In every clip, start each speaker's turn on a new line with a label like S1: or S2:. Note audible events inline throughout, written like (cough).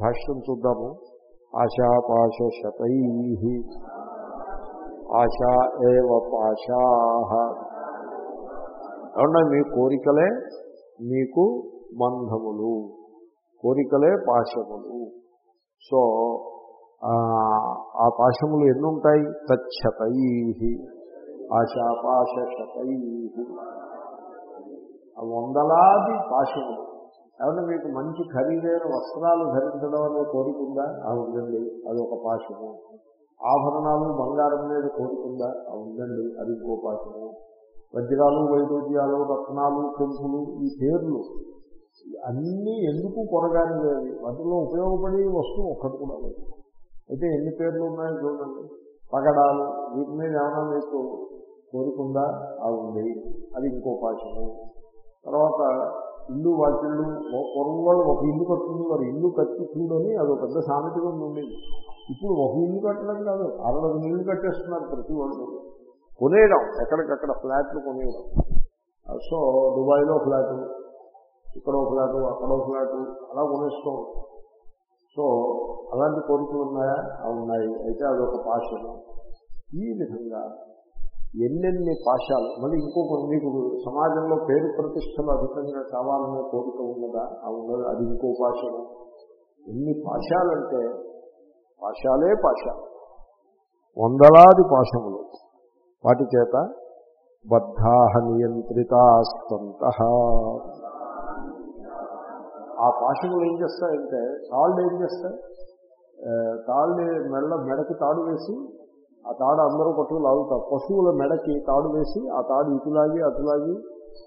S1: భాష్యం చూద్దాము. ఆశాపాశ శతై. ఆశా ఏవ పాశా. ఏమన్నా మీ కోరికలే మీకు మంధములు కోరికలే పాశములు. సో ఆ, ఆ పాశములు ఎన్నుంటాయి? తచ్చతై. ఆశాపాశ శతై. వందలాది పాశములు. ఏమన్నా మీకు మంచి ఖరీదైన వస్త్రాలు ధరించడం అనే కోరిక ఉందా? ఆ ఉందండి. అది ఒక పాశము. ఆభరణాలు బంగారం మీద కోరుకుందా ఉందండి. అది ఇంకో పాశము. వజ్రాలు వైడూర్యాలు రత్నాలు పెంపులు ఈ పేర్లు అన్నీ ఎందుకు కొరగానివేవి వాటిలో ఉపయోగపడే వస్తువు ఒక్కటి కూడా లేదు. అయితే ఎన్ని పేర్లు ఉన్నాయో చూడండి. పగడాలు వీటి మీద ఏమైనా మీకు కోరుకుందా ఆ ఉంది. అది ఇంకో పాశము. తర్వాత ఇల్లు వాకిళ్ళు పూర్వం వాళ్ళు ఒక ఇల్లు కట్టుకుని వారు ఇల్లు కట్టి చూడని అది ఒక పెద్ద సామెతగా ఉంది ఇప్పుడు ఒక ఇల్లు కట్టడం కాదు అరవై ఇల్లు కట్టేస్తున్నారు ప్రతి వాళ్ళు. కొనేయడం ఎక్కడికక్కడ ఫ్లాట్లు కొనేయడం. సో దుబాయ్లో ఫ్లాటు ఇక్కడ ఒక ఫ్లాటు అక్కడ ఒక ఫ్లాటు అలా కొనేస్తూ సో అలాంటి కోరికలు ఉన్నాయా? అవి ఉన్నాయి. అయితే అదొక పాశము ఈ విధంగా ఎన్నెన్ని పాశాలు మళ్ళీ ఇంకొక మీకు సమాజంలో పేరు ప్రతిష్టలు అధికంగా కావాలనే కోరిక ఉన్నదా? ఆ ఉన్నది? అది ఇంకో పాశము ఎన్ని పాశాలంటే పాశాలే పాశాలు వందలాది పాశములు వాటి చేత బద్ధాహ నియంత్రితాస్తంత ఆ పాశములు ఏం చేస్తాయంటే తాళ్ళు ఏం చేస్తాయి? తాళ్ళు మెళ్ళ మెడకి తాడు వేసి ఆ తాడు అందరూ పట్టుకు లాగుతారు పశువుల మెడకి తాడు వేసి ఆ తాడు ఇటులాగి అటులాగి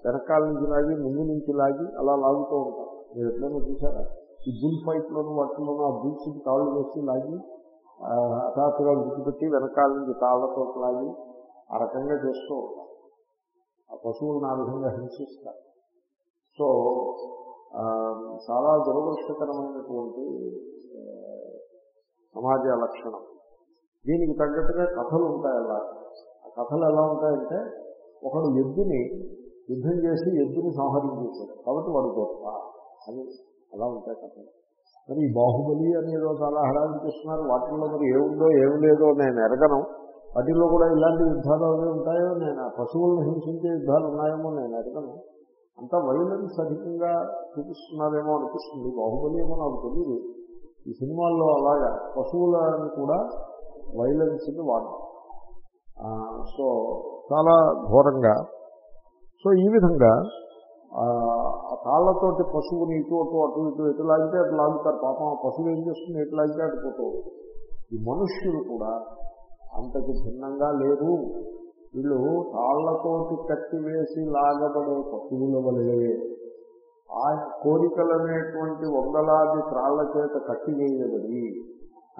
S1: వెనకాల నుంచి లాగి ముందు నుంచి లాగి అలా లాగుతూ ఉంటారు. మీరు ఎట్లయినా చూసారా ఈ బుల్ ఫైట్లోనూ వాటిలోనూ ఆ బుల్స్కి తాళ్ళు వేసి లాగి హఠాత్తుగా విడిచిపెట్టి వెనకాల నుంచి తాళ్ళతో లాగి ఆ రకంగా చేస్తూ ఉంటారు. ఆ పశువులను ఆ విధంగా హింసిస్తారు. సో చాలా దురదృష్టకరమైనటువంటి సమాజ లక్షణం. దీనికి తగ్గట్టుగా కథలు ఉంటాయి అలా. ఆ కథలు ఎలా ఉంటాయంటే ఒకడు ఎద్దుని యుద్ధం చేసి ఎద్దుని సంహరించేశాడు. కాబట్టి వాడు గొప్ప అని అలా ఉంటాయి కథలు. మరి ఈ బాహుబలి అనేదో చాలా హడావిడి చేస్తున్నారు. వాటిల్లో మరి ఏముందో ఏం లేదో నేను ఎరగను. వాటిల్లో కూడా ఇలాంటి యుద్ధాలు అవి ఉంటాయో నేను ఆ పశువులను హింసించే యుద్ధాలు ఉన్నాయేమో నేను ఎరగను. అంత వైలెన్స్ అధికంగా చూపిస్తున్నారేమో అనిపిస్తుంది. బాహుబలి ఏమో నాకు తెలియదు ఈ సినిమాల్లో అలాగా పశువులను కూడా వైలెన్స్ని వాడడం. సో చాలా ఘోరంగా. సో ఈ విధంగా ఆ తాళ్ళతోటి పశువుని ఇటు అటు అటు ఇటు ఎటు లాగితే అటు లాగుతారు. పాపం ఆ పశువు ఏం చేస్తుంది? ఎటు లాగితే అటు ఈ మనుష్యులు కూడా అంతకు భిన్నంగా లేరు. వీళ్ళు తాళ్ళతోటి కత్తి వేసి లాగబడే పశువుల వలె ఆ కోరికలనేటువంటి వందలాది త్రాళ్ళ చేత కట్టివేయబడి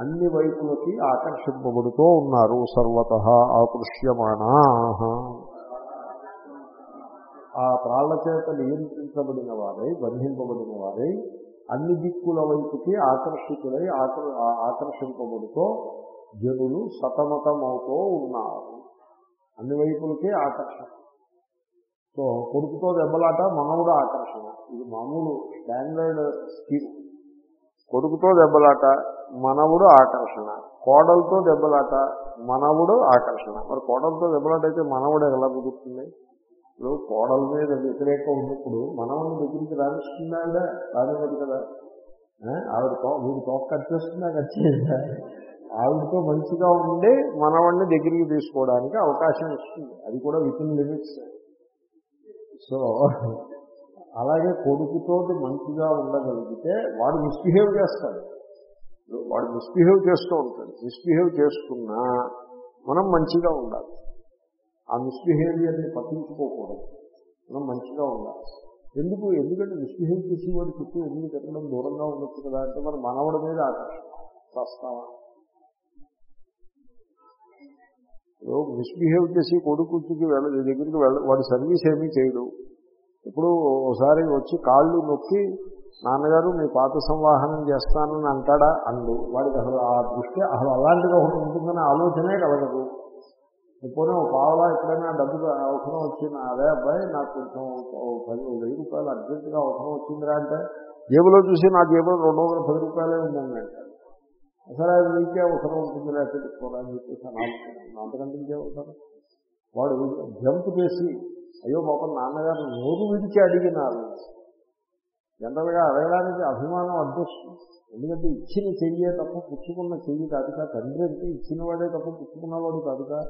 S1: అన్ని వైపులకి ఆకర్షింపబడుతూ ఉన్నారు సర్వత ఆకృష్యమాణా ఆ త్రాళ్ళ చేత నియంత్రించబడిన వారై బంధింపబడిన వారై అన్ని దిక్కుల వైపుకి ఆకర్షితులై ఆకర్- ఆకర్షింపబడుతూ జనులు సతమతమవుతూ ఉన్నారు. అన్ని వైపులకి ఆకర్షణ. సో కొడుకుతో దెబ్బలాట మనవుడు ఆకర్షణ. ఇది మామూలు స్టాండర్డ్ స్కీమ్ కొడుకుతో దెబ్బలాట మనవుడు ఆకర్షణ. కోడలతో దెబ్బలాట మనవుడు ఆకర్షణ. మరి కోడలతో దెబ్బలాట అయితే మనవుడు ఎలా కుదురుతుంది? ఇప్పుడు కోడల మీద వ్యతిరేకం ఉన్నప్పుడు మనవుని దగ్గరికి రాణిస్తుందా కదా రానివ్వదు కదా. ఆవిడ వీడు తోక కట్ చేస్తుందా కట్ చేయదా? ఆవిడతో మంచిగా ఉండి మనవాడిని దగ్గరికి తీసుకోవడానికి అవకాశం ఇస్తుంది. అది కూడా విత్ ఇన్ లిమిట్స్ సో అలాగే కొడుకుతోటి మంచిగా ఉండగలిగితే వాడు మిస్బిహేవ్ చేస్తాడు. వాడు మిస్బిహేవ్ చేస్తూ ఉంటాడు. మిస్బిహేవ్ చేసుకున్నా మనం మంచిగా ఉండాలి. ఆ మిస్బిహేవియర్ని పట్టించుకోకూడదు. మనం మంచిగా ఉండాలి. ఎందుకు? ఎందుకంటే మిస్బిహేవ్ చేసేవాడు చుట్టూ ఎందుకు తిరగడం దూరంగా ఉండొచ్చు కదా అంటే మరి మనవడి మీద ఆకర్షణ ప్రస్తావన. మిస్బిహేవ్ చేసి కొడుకుకి వెళ్ళ దగ్గరికి వెళ్ళ వాడు సర్వీస్ ఏమీ చేయడు. ఇప్పుడు ఒకసారి వచ్చి కాళ్ళు నొక్కి నాన్నగారు మీ పాత సంవాహనం చేస్తానని అంటాడా? అండు వాడికి అసలు ఆ దృష్టి అసలు అలాంటిది ఒకటి ఉంటుందనే ఆలోచనే కలగదు. ఇప్పుడు ఒక పావలా ఎప్పుడైనా డబ్బు అవసరం వచ్చింది? అదే అబ్బాయి నాకు కొంచెం పది వెయ్యి రూపాయలు అర్జెంటుగా అవసరం వచ్చిందిరా అంటే జేబులో చూసి నా జేబులో రెండు వందల పది రూపాయలే ఉందండి అంటాడు అసలు అది నీకే అవసరం ఉంటుంది లేకపోతే పెట్టుకోరా అని చెప్పేసి అంతకంటే అవసరం? వాడు జంప్ చేసి అయ్యో పాపం నాన్నగారు నోరు విడిచి అడిగినారు. జనరల్గా అడగడానికి అభిమానం అడ్డొస్తుంది ఎందుకంటే ఇచ్చిన చెయ్యే తప్ప పుచ్చుకున్న చెయ్యి కాదుగా తండ్రి అంటే ఇచ్చిన వాడే తప్ప పుచ్చుకున్నవాడు కాదుగా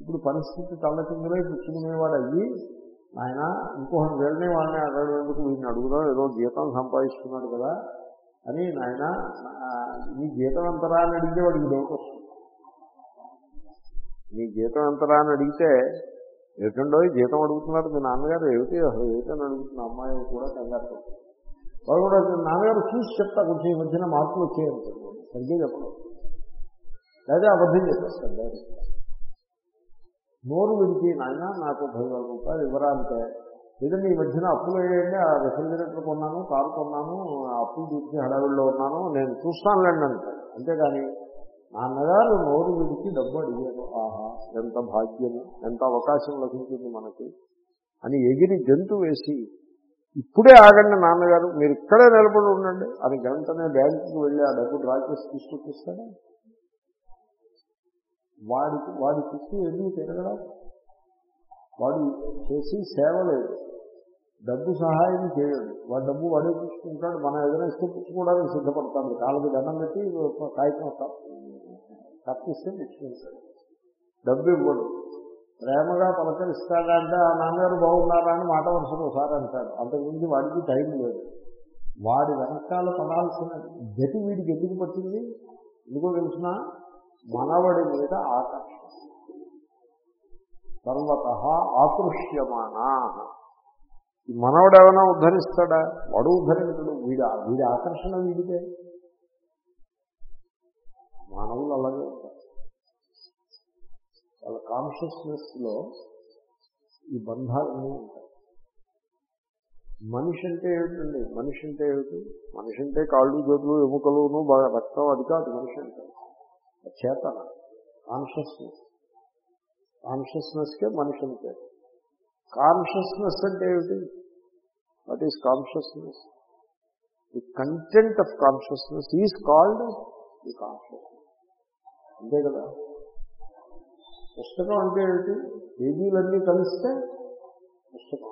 S1: ఇప్పుడు పరిస్థితి తల్లకిందులై పుచ్చుకునేవాడు అయ్యి ఆయన ఇంకొకటి వెళ్ళని వాళ్ళని అడగడానికి వీడిని అడుగుదాం ఏదో జీతం సంపాదిస్తున్నాడు కదా అని నాయన నీ జీతం ఎంతరా అని అడిగితే వాడికి డౌట్ వస్తుంది. నీ జీతం ఎంతరా అని అడిగితే ఏమిటండో జీతం అడుగుతున్నారు మీ నాన్నగారు ఏమిటి? అసలు ఏమిటని అడుగుతున్న? అమ్మాయి కూడా కంగారు వాళ్ళు కూడా నాన్నగారు చూసి చెప్తా కొంచెం ఈ మధ్యన మార్పులు వచ్చేయండి. సరిగ్గా చెప్పడం. లేదా అబద్ధం చెప్పేస్తాను డైరెక్ట్ నోరు విడిచి నాయన నాకు పదివేల రూపాయలు ఇవ్వరాంటే లేదంటే ఈ మధ్యన అప్పులు వేయండి ఆ రెఫ్రిజిరేటర్ కొన్నాను కారు కొన్నాను ఆ అప్పులు తీర్చి హడావిడిలో ఉన్నాను నేను చూస్తానులేండి అంటాడు అంతేగాని నాన్నగారు నోరు విడిచి డబ్బు అడిగారు. ఆహా ఎంత భాగ్యము ఎంత అవకాశం లభించింది మనకి అని ఎగిరి జంతు వేసి ఇప్పుడే ఆగండి నాన్నగారు మీరు ఇక్కడే నిలబడి ఉండండి. అని గంటనే బ్యాంకుకి వెళ్ళి ఆ డబ్బు డ్రా చేసి తీసుకొచ్చిస్తాడా వాడికి వాడి చుట్టూ ఎందుకు తిరగడం? వాడు చేసి సేవ లేదు డబ్బు సహాయం చేయడు. వాడు డబ్బు వాడే చూసుకుంటాడు మనం ఏదైనా ఇస్తే పుచ్చుకోవడానికి సిద్ధపడతాడు. కాళ్ళకి దండం పెట్టి కాగితం తప్పిస్తే పుచ్చుకుంటాడు. డబ్బు ఇవ్వడు. ప్రేమగా పలకరిస్తాడంటే ఆ నాన్నగారు బాగున్నారా అని మాట వరుసకు ఒకసారి అంటాడు అంతకుముందు వాడికి టైం లేదు. వాడి వెనకాల పడాల్సిన గతి వీడికి ఎందుకు పట్టింది? ఎందుకో తెలిసిన? మనవడి మీద ఆకర్షణ. సర్వత ఆకృష్యమాన. ఈ మనవడు ఏమైనా ఉద్ధరిస్తాడా? వాడు ఉద్ధరించడు. వీడి వీడి ఆకర్షణ వీడితే మానవులు అలాగే ఉంటారు. వాళ్ళ కాన్షియస్నెస్లో ఈ బంధాలన్నీ ఉంటాయి. మనిషి అంటే ఏమిటండి? మనిషి అంటే ఏమిటి? మనిషి అంటే కాళ్ళు చేతులు ఎముకలును బాగా రక్తం అది కాదు మనిషి అంటే. చేతన కాన్షియస్నెస్ కాన్షియస్నెస్కే మనిషి అంటే. కాన్షియస్నెస్ అంటే ఏమిటి? What is consciousness the content of consciousness is called the consciousness అంతే కదా? పుస్తకం అంటే ఏమిటి? పేజీలన్నీ కలిస్తే పుస్తకం.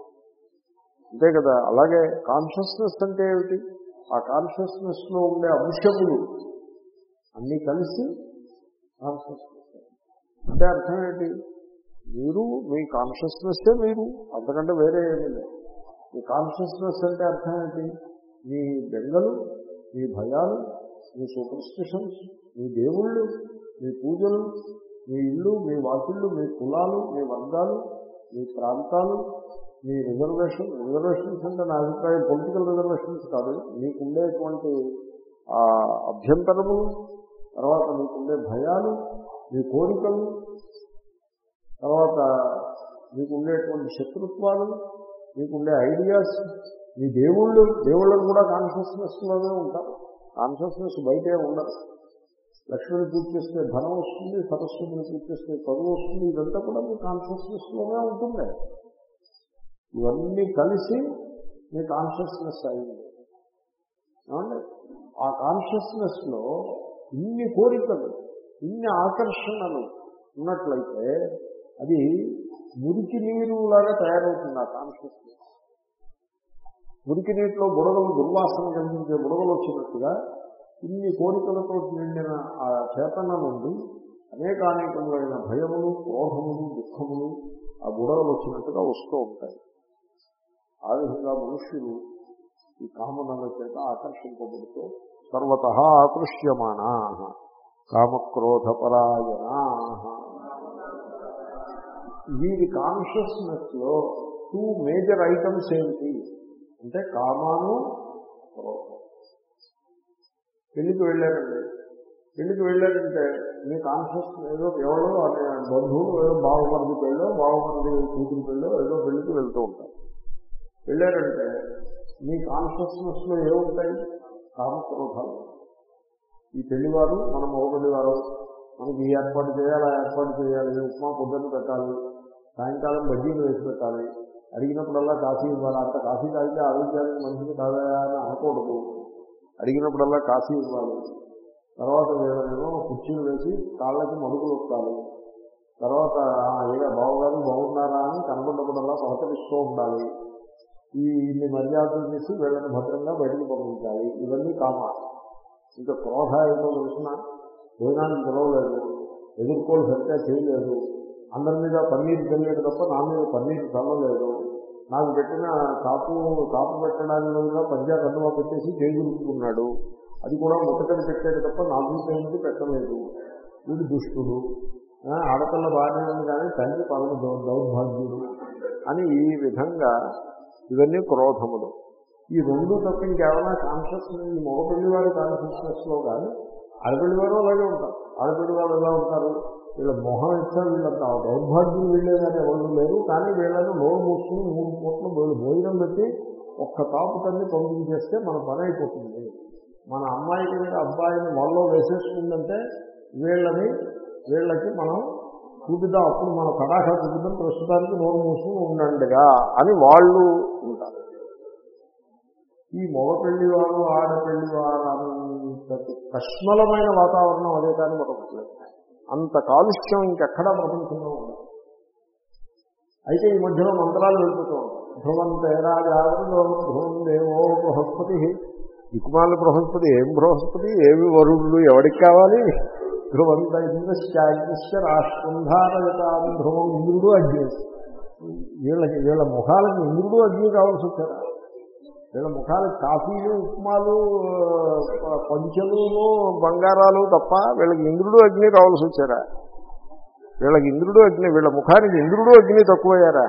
S1: అంతే కదా? అలాగే కాన్షియస్నెస్ అంటే ఏమిటి? ఆ కాన్షియస్నెస్లో ఉండే అంశములు అన్నీ కలిసి కాన్షియస్నెస్ అంటే అర్థం ఏంటి? మీరు మీ కాన్షియస్నెస్సే మీరు. అంతకంటే వేరే ఏమీ లేదు. మీ కాన్షియస్నెస్ అంటే అర్థం ఏంటి? మీ బెంగలు మీ భయాలు మీ సూపర్స్టిషన్స్ మీ దేవుళ్ళు మీ పూజలు మీ ఇల్లు మీ వాకిళ్ళు మీ కులాలు మీ వర్గాలు మీ ప్రాంతాలు మీ రిజర్వేషన్. రిజర్వేషన్స్ అంటే నా అభిప్రాయం పొలిటికల్ రిజర్వేషన్స్ కాదు. మీకుండేటువంటి అభ్యంతరములు తర్వాత మీకుండే భయాలు మీ కోరికలు తర్వాత మీకుండేటువంటి శత్రుత్వాలు మీకుండే ఐడియాస్ మీ దేవుళ్ళు దేవుళ్ళకు కూడా కాన్షియస్నెస్లోనే ఉంటారు. కాన్షియస్నెస్ బయటే ఉండదు. లక్ష్మిని పూజ చేస్తే ధనం వస్తుంది సరస్వతిని పూజ చేస్తే వస్తుంది ఇదంతా కూడా మీ కాన్షియస్నెస్లోనే ఉంటుంది. ఇవన్నీ కలిసి మీ కాన్షియస్నెస్ అయింది. ఏమండి? ఆ కాన్షియస్నెస్లో ఇన్ని కోరికలు ఇన్ని ఆకర్షణలు ఉన్నట్లయితే అది మురికి నీరు లాగా తయారవుతుంది ఆ కాన్షియస్నెస్ మురికి నీటిలో బుడగలు దుర్వాసన కలిగించే బుడగలు వచ్చినట్టుగా ఇన్ని కోరికలతో నిండిన ఆ చేతన నుండి అనేకానేకములైన భయములు క్రోధములు దుఃఖములు ఆ బుడగలు వచ్చినట్టుగా వస్తూ ఉంటాయి. ఆ విధంగా మనుష్యులు ఈ కామనల చేత ఆకర్షింపబడుతూ సర్వత ఆకృష్యమాణా కామక్రోధపరాయణా. వీరి కాన్షియస్నెస్లో టూ మేజర్ ఐటమ్స్ ఏంటి అంటే కామాను క్రోధం. పెళ్ళికి వెళ్ళారండి. పెళ్ళికి వెళ్ళారంటే మీ కాన్షియస్ ఏదో ఎవరో బంధువులు ఏదో బావమరిది పెళ్ళో బావమరిది కూతురు పెళ్ళో ఏదో పెళ్ళికి వెళ్తూ ఉంటారు. వెళ్ళారంటే మీ కాన్షియస్నెస్లో ఏముంటాయి? కామక్రోధాలు ఈ పెళ్ళివారు మనం ఒకటి వారు మనకి ఈ ఏర్పాటు చేయాలి ఆ ఏర్పాటు చేయాలి ఉప్మా పొద్దున్న పెట్టాలి సాయంకాలం బజ్జీలు వేసి పెట్టాలి అడిగినప్పుడల్లా కాఫీ ఇవ్వాలి అంత కాఫీ తాగితే ఆరోగ్యానికి మంచిది కాదా అని అనకూడదు. అడిగినప్పుడల్లా కాఫీ ఇవ్వాలి. తర్వాత ఏదైనా కుర్చీలు వేసి కాళ్ళకి మరుగులు వస్తారు తర్వాత ఏదో బావగారు బాగున్నారా అని కనబడినప్పుడల్లా పలకరిస్తూ ఉండాలి. ఈ ఇన్ని మర్యాదలు చేసి వీళ్ళని భద్రంగా బయటకు పంపించాలి. ఇవన్నీ కామ. ఇంకా క్రోధ ఏదో తెలిసిన భోజనానికి పిలవలేదు. ఎదుర్కోలు సరిగ్గా చేయలేదు. అందరి మీద పన్నీరు తెలియదు తప్ప నా మీద పన్నీరు చల్లలేదు. నాకు పెట్టిన కాపు కాపు పెట్టడానికి కూడా పంజా కండువా పెట్టేసి చేదులుకున్నాడు అది కూడా ముట్టకని పెట్టాడు తప్ప నాకు పేరుకి పెట్టలేదు. వీడు దుష్టుడు. ఆడపిల్ల బాగానే ఉంది కానీ తండ్రి పదవి దౌర్భాగ్యుడు. అని ఈ విధంగా ఇవన్నీ క్రోధములు. ఈ రెండు తప్ప ఇంకేమైనా కాన్షియస్నెస్ ఈ మగపిల్లి వారి కాన్షియస్నెస్లో కానీ ఆడపిల్లి వారు అలాగే ఉంటారు. ఆడపిల్లి వాళ్ళు ఎలా ఉంటారు? వీళ్ళ మొహం ఇచ్చా వీళ్ళంత? దౌర్భాగ్యం వీళ్ళే కానీ ఎవరు లేరు. కానీ వీళ్ళని నోరు మూసుకుని మూడు పూట్లు వీళ్ళు భోజనం పెట్టి ఒక్క తాపు తల్లి పంపించేస్తే మన పని అయిపోతుంది. మన అమ్మాయి కింద అబ్బాయిని మనలో వేసేసుకుందంటే వీళ్ళని వీళ్ళకి మనం చూపిద్దాం అప్పుడు మన తడాఖా చూపిద్దాం ప్రస్తుతానికి నోరు మూసుకుని ఉండండిగా అని వాళ్ళు ఉంటారు. ఈ మగ పెళ్ళి వారు ఆడపెళ్ళి వారు అంతటి కష్మలమైన వాతావరణం అదే కానీ మనకు లేదు అంత కాలుష్యం ఇంకెక్కడా ప్రపంచంలో ఉండదు అయితే ఈ మధ్యలో మంత్రాలు వెళ్తూ ఉంటాయి ధ్రువం తేరాజాగరులో ధ్రువం దేవో బృహస్పతి. దిక్కుమాల బృహస్పతి ఏం బృహస్పతి? ఏమి వరుణుడు ఎవడికి కావాలి? ధ్రువంత ఇంద్రశ్చాగ్నిశ్చ రాష్ట్రంధారయతాం ధ్రువం ఇంద్రుడు అగ్ని వీళ్ళకి వీళ్ళ ముఖాలకి ఇంద్రుడు అగ్ని కావాల్సి వచ్చారా వీళ్ళ ముఖాలు కాఫీలు ఉప్మాలు పంచలు బంగారాలు తప్ప వీళ్ళకి ఇంద్రుడు అగ్ని కావాల్సి వచ్చారా? వీళ్ళకి ఇంద్రుడు అగ్ని వీళ్ళ ముఖానికి ఇంద్రుడు అగ్ని తక్కువయ్యారా?